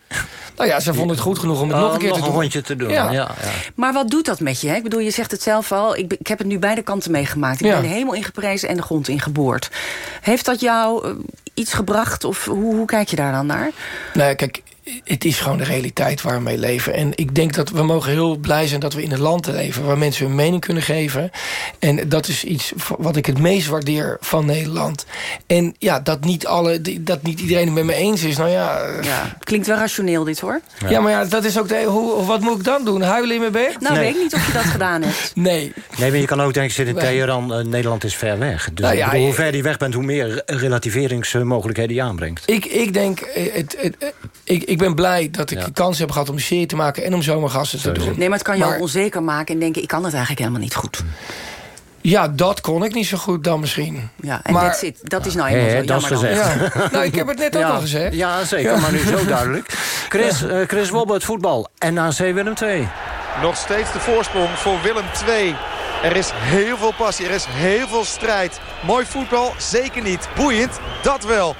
Nou ja, ze vonden het goed genoeg om het nog een keer te doen.
rondje te doen. Ja. Ja,
Maar wat doet dat met je? Hè? Ik bedoel, je zegt het zelf al. Ik, ik heb het nu beide kanten meegemaakt. Ik
Ja.
ben de hemel ingeprezen en de grond ingeboord. Heeft dat jou eh, iets gebracht? Of hoe, hoe kijk je daar dan naar?
Nou, kijk, het is gewoon de realiteit waar we mee leven. En ik denk dat we mogen heel blij zijn dat we in een land leven... waar mensen hun mening kunnen geven. En dat is iets wat ik het meest waardeer van Nederland. En ja, dat niet, alle, dat niet iedereen het met me eens is. Nou ja, eh,
Ja, klinkt wel rationeel dit hoor.
ja. maar ja, dat is ook de, hoe, wat moet ik dan doen? Huilen in mijn bed?
Nou,
Nee.
weet ik niet of je dat gedaan hebt.
Nee.
Nee, maar je kan ook denken, zit in
Nee.
Teheran, eh, Nederland is ver weg. Dus
Nou ja,
bedoel, hoe
je-
ver die weg bent, hoe meer relativeringsmogelijkheden je aanbrengt.
Ik, ik denk, eh, het, het, eh, ik, ik ben blij dat ik de kans heb gehad om een serie te maken... en om zomergasten te doen.
Nee, maar het kan je
Maar-
onzeker maken en denken... ik kan het eigenlijk helemaal niet goed.
Ja, dat kon ik niet zo goed dan misschien.
Ja, en
Maar-
that's it. dat is nou
hé,
zo
dat is gezegd.
Ja. Nou, ik heb het net ook
Ja,
al gezegd.
Ja, zeker,
Ja.
maar nu zo duidelijk. Chris, eh, Chris Wobbe, het voetbal. NAC Willem 2.
Nog steeds de voorsprong voor Willem II. Er is heel veel passie, er is heel veel strijd. Mooi voetbal, zeker niet. Boeiend, dat wel.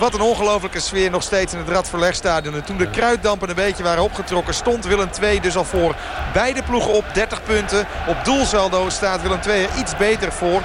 Wat een ongelofelijke sfeer nog steeds in het Radverlegstadion. En toen de kruiddampen een beetje waren opgetrokken... stond Willem II dus al voor. Beide ploegen op 30 punten. Op doelsaldo staat Willem II er iets beter voor.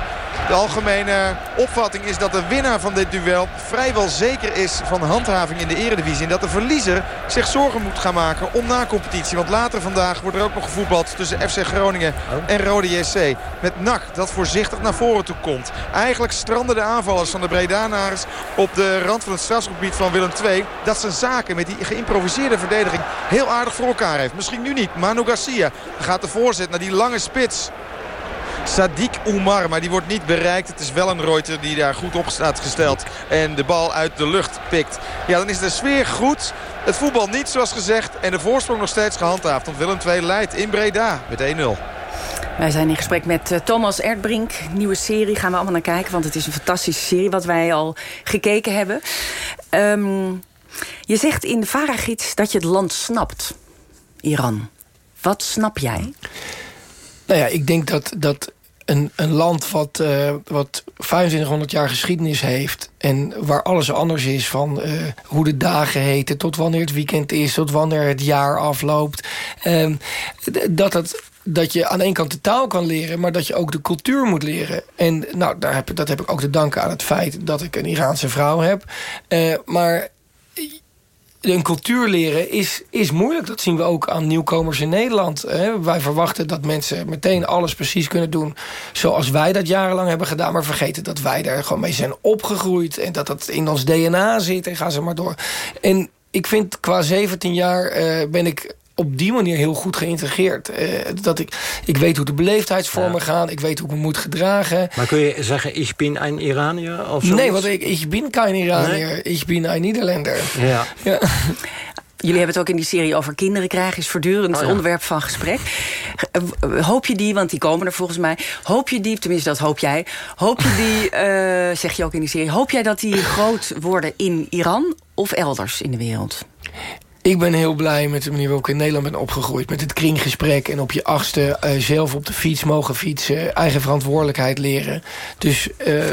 De algemene opvatting is dat de winnaar van dit duel vrijwel zeker is van handhaving in de eredivisie. En dat de verliezer zich zorgen moet gaan maken om na competitie. Want later vandaag wordt er ook nog gevoetbald tussen FC Groningen en Rode JC. Met NAC dat voorzichtig naar voren toe komt. Eigenlijk stranden de aanvallers van de Bredanars op de rand van het strafgebied van Willem II. Dat zijn zaken met die geïmproviseerde verdediging heel aardig voor elkaar heeft. Misschien nu niet. Manu Garcia gaat de voorzet naar die lange spits. Sadiq Oumar, maar die wordt niet bereikt. Het is wel een Reuter die daar goed op staat gesteld. En de bal uit de lucht pikt. Ja, dan is de sfeer goed. Het voetbal niet zoals gezegd. En de voorsprong nog steeds gehandhaafd. Want Willem II leidt in Breda met 1-0.
Wij zijn in gesprek met eh, Thomas Erdbrink. Nieuwe serie, gaan we allemaal naar kijken. Want het is een fantastische serie wat wij al gekeken hebben. Ehm, je zegt in de Varagids dat je het land snapt. Iran. Wat snap jij?
Nou ja, ik denk dat, dat een, een land wat, eh, wat 2500 jaar geschiedenis heeft... en waar alles anders is van eh, hoe de dagen heten... tot wanneer het weekend is, tot wanneer het jaar afloopt... d- dat het dat je aan de ene kant de taal kan leren... maar dat je ook de cultuur moet leren. En nou, daar heb, dat heb ik ook te danken aan het feit... dat ik een Iraanse vrouw heb. Eh, maar een cultuur leren is, is moeilijk. Dat zien we ook aan nieuwkomers in Nederland. Hè. Wij verwachten dat mensen meteen alles precies kunnen doen... zoals wij dat jarenlang hebben gedaan... maar vergeten dat wij daar gewoon mee zijn opgegroeid... en dat dat in ons DNA zit en gaan ze maar door. En ik vind qua 17 jaar eh, ben ik op die manier heel goed geïntegreerd. Eh, dat ik, ik weet hoe de beleefdheidsvormen gaan. Ik weet hoe ik me moet gedragen.
Maar kun je zeggen, ik ben een Iranier? Of
Nee, want ik, ik ben geen Iranier.
Nee?
Ik ben een Nederlander.
Ja.
Ja.
Jullie hebben het ook in die serie over kinderen krijgen. Is voortdurend
Oh ja.
onderwerp van gesprek. Eh, Hoop je die, want die komen er volgens mij. Hoop je die, tenminste dat hoop jij. Hoop je die, eh, zeg je ook in die serie. Hoop jij dat die groot worden in Iran of elders in de wereld?
Ik ben heel blij met de manier waarop ik in Nederland ben opgegroeid. Met het kringgesprek en op je achtste eh, zelf op de fiets mogen fietsen. Eigen verantwoordelijkheid leren. Dus eh,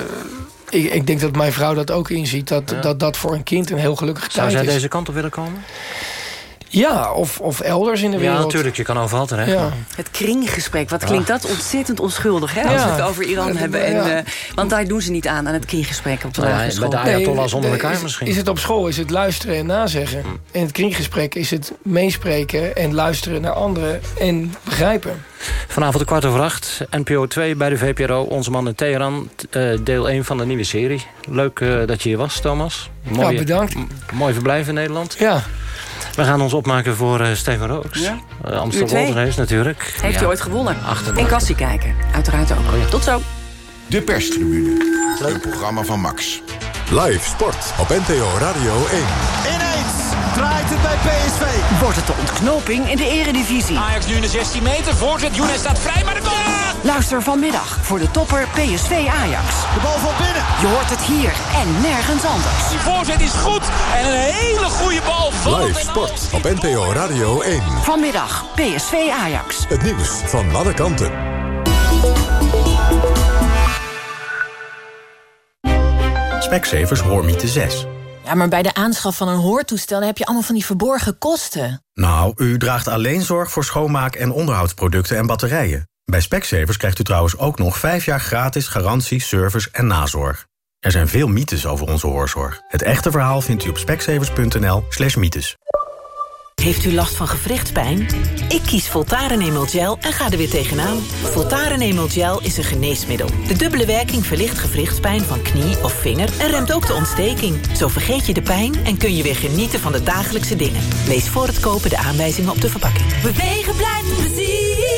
ik, ik denk dat mijn vrouw dat ook inziet. Dat,
Ja.
dat dat voor een kind een heel gelukkige
Zou
tijd
zij
is.
deze kant op willen komen?
Ja, of, of elders in de wereld.
Ja, natuurlijk. Je kan overal terecht.
Ja.
Het kringgesprek, wat klinkt dat ontzettend onschuldig, hè? Als
Ja.
we het over Iran
Ja,
hebben. En,
ja.
eh, want daar doen ze niet aan, aan het kringgesprek op de
Nou ja,
lagere
bij
school.
de Ayatollahs onder elkaar
is,
misschien.
Is het op school, is het luisteren en nazeggen. En het kringgesprek is het meespreken en luisteren naar anderen en begrijpen.
Vanavond de kwart over acht, NPO 2 bij de VPRO. Onze man in Teheran, eh, deel 1 van de nieuwe serie. Leuk eh, dat je hier was, Thomas.
Ja, bedankt.
Mooi verblijf in Nederland.
Ja.
We gaan ons opmaken voor eh, Steven Rooks.
Ja.
Eh, Amsterdam Race natuurlijk.
Heeft
Ja.
hij ooit gewonnen.
Achter de-
En Kassie kijken, uiteraard ook. Tot zo.
De perstribune. Een programma van Max. Live sport op NPO Radio 1.
Ineens draait het bij PSV.
Wordt het de ontknoping in de eredivisie?
Ajax nu in de 16 meter. Voorzet. Younes staat vrij, maar de bal...
Luister vanmiddag voor de topper PSV Ajax.
De bal van binnen.
Je hoort het hier en nergens anders.
Die voorzet is goed. En een hele goede bal. Vallend
Live sport op NPO Radio 1.
Vanmiddag PSV Ajax.
Het nieuws van alle kanten.
Specsavers Hoormiete 6. Ja, maar bij de aanschaf van een hoortoestel heb je allemaal van die verborgen kosten.
Nou, u draagt alleen zorg voor schoonmaak- en onderhoudsproducten en batterijen. Bij Specsavers krijgt u trouwens ook nog 5 jaar gratis garantie, service en nazorg. Er zijn veel mythes over onze hoorzorg. Het echte verhaal vindt u op specsavers.nl slash mythes.
Heeft u last van gewrichtspijn? Ik kies Voltaren Emel Gel en ga er weer tegenaan. Voltaren Emel Gel is een geneesmiddel. De dubbele werking verlicht gewrichtspijn van knie of vinger... en remt ook de ontsteking. Zo vergeet je de pijn en kun je weer genieten van de dagelijkse dingen. Lees voor het kopen de aanwijzingen op de verpakking.
Bewegen blijft plezier.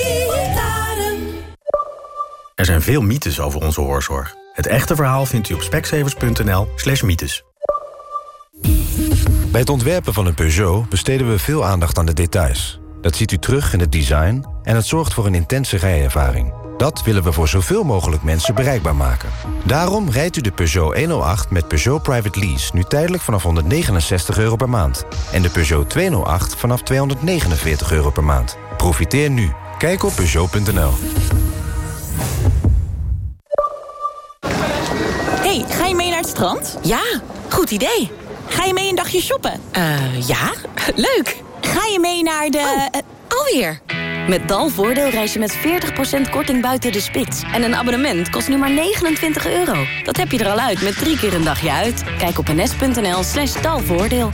Er zijn veel mythes over onze hoorzorg. Het echte verhaal vindt u op specsavers.nl slash mythes.
Bij het ontwerpen van een Peugeot besteden we veel aandacht aan de details. Dat ziet u terug in het design en het zorgt voor een intense rijervaring. Dat willen we voor zoveel mogelijk mensen bereikbaar maken. Daarom rijdt u de Peugeot 108 met Peugeot Private Lease... nu tijdelijk vanaf 169 euro per maand. En de Peugeot 208 vanaf 249 euro per maand. Profiteer nu. Kijk op Peugeot.nl.
strand? Ja, goed idee. Ga je mee een dagje shoppen? Eh, ja, leuk. Ga je mee naar de... eh, alweer.
Met Dalvoordeel reis je met 40% korting buiten de spits. En een abonnement kost nu maar 29 euro. Dat heb je er al uit met drie keer een dagje uit. Kijk op ns.nl slash dalvoordeel.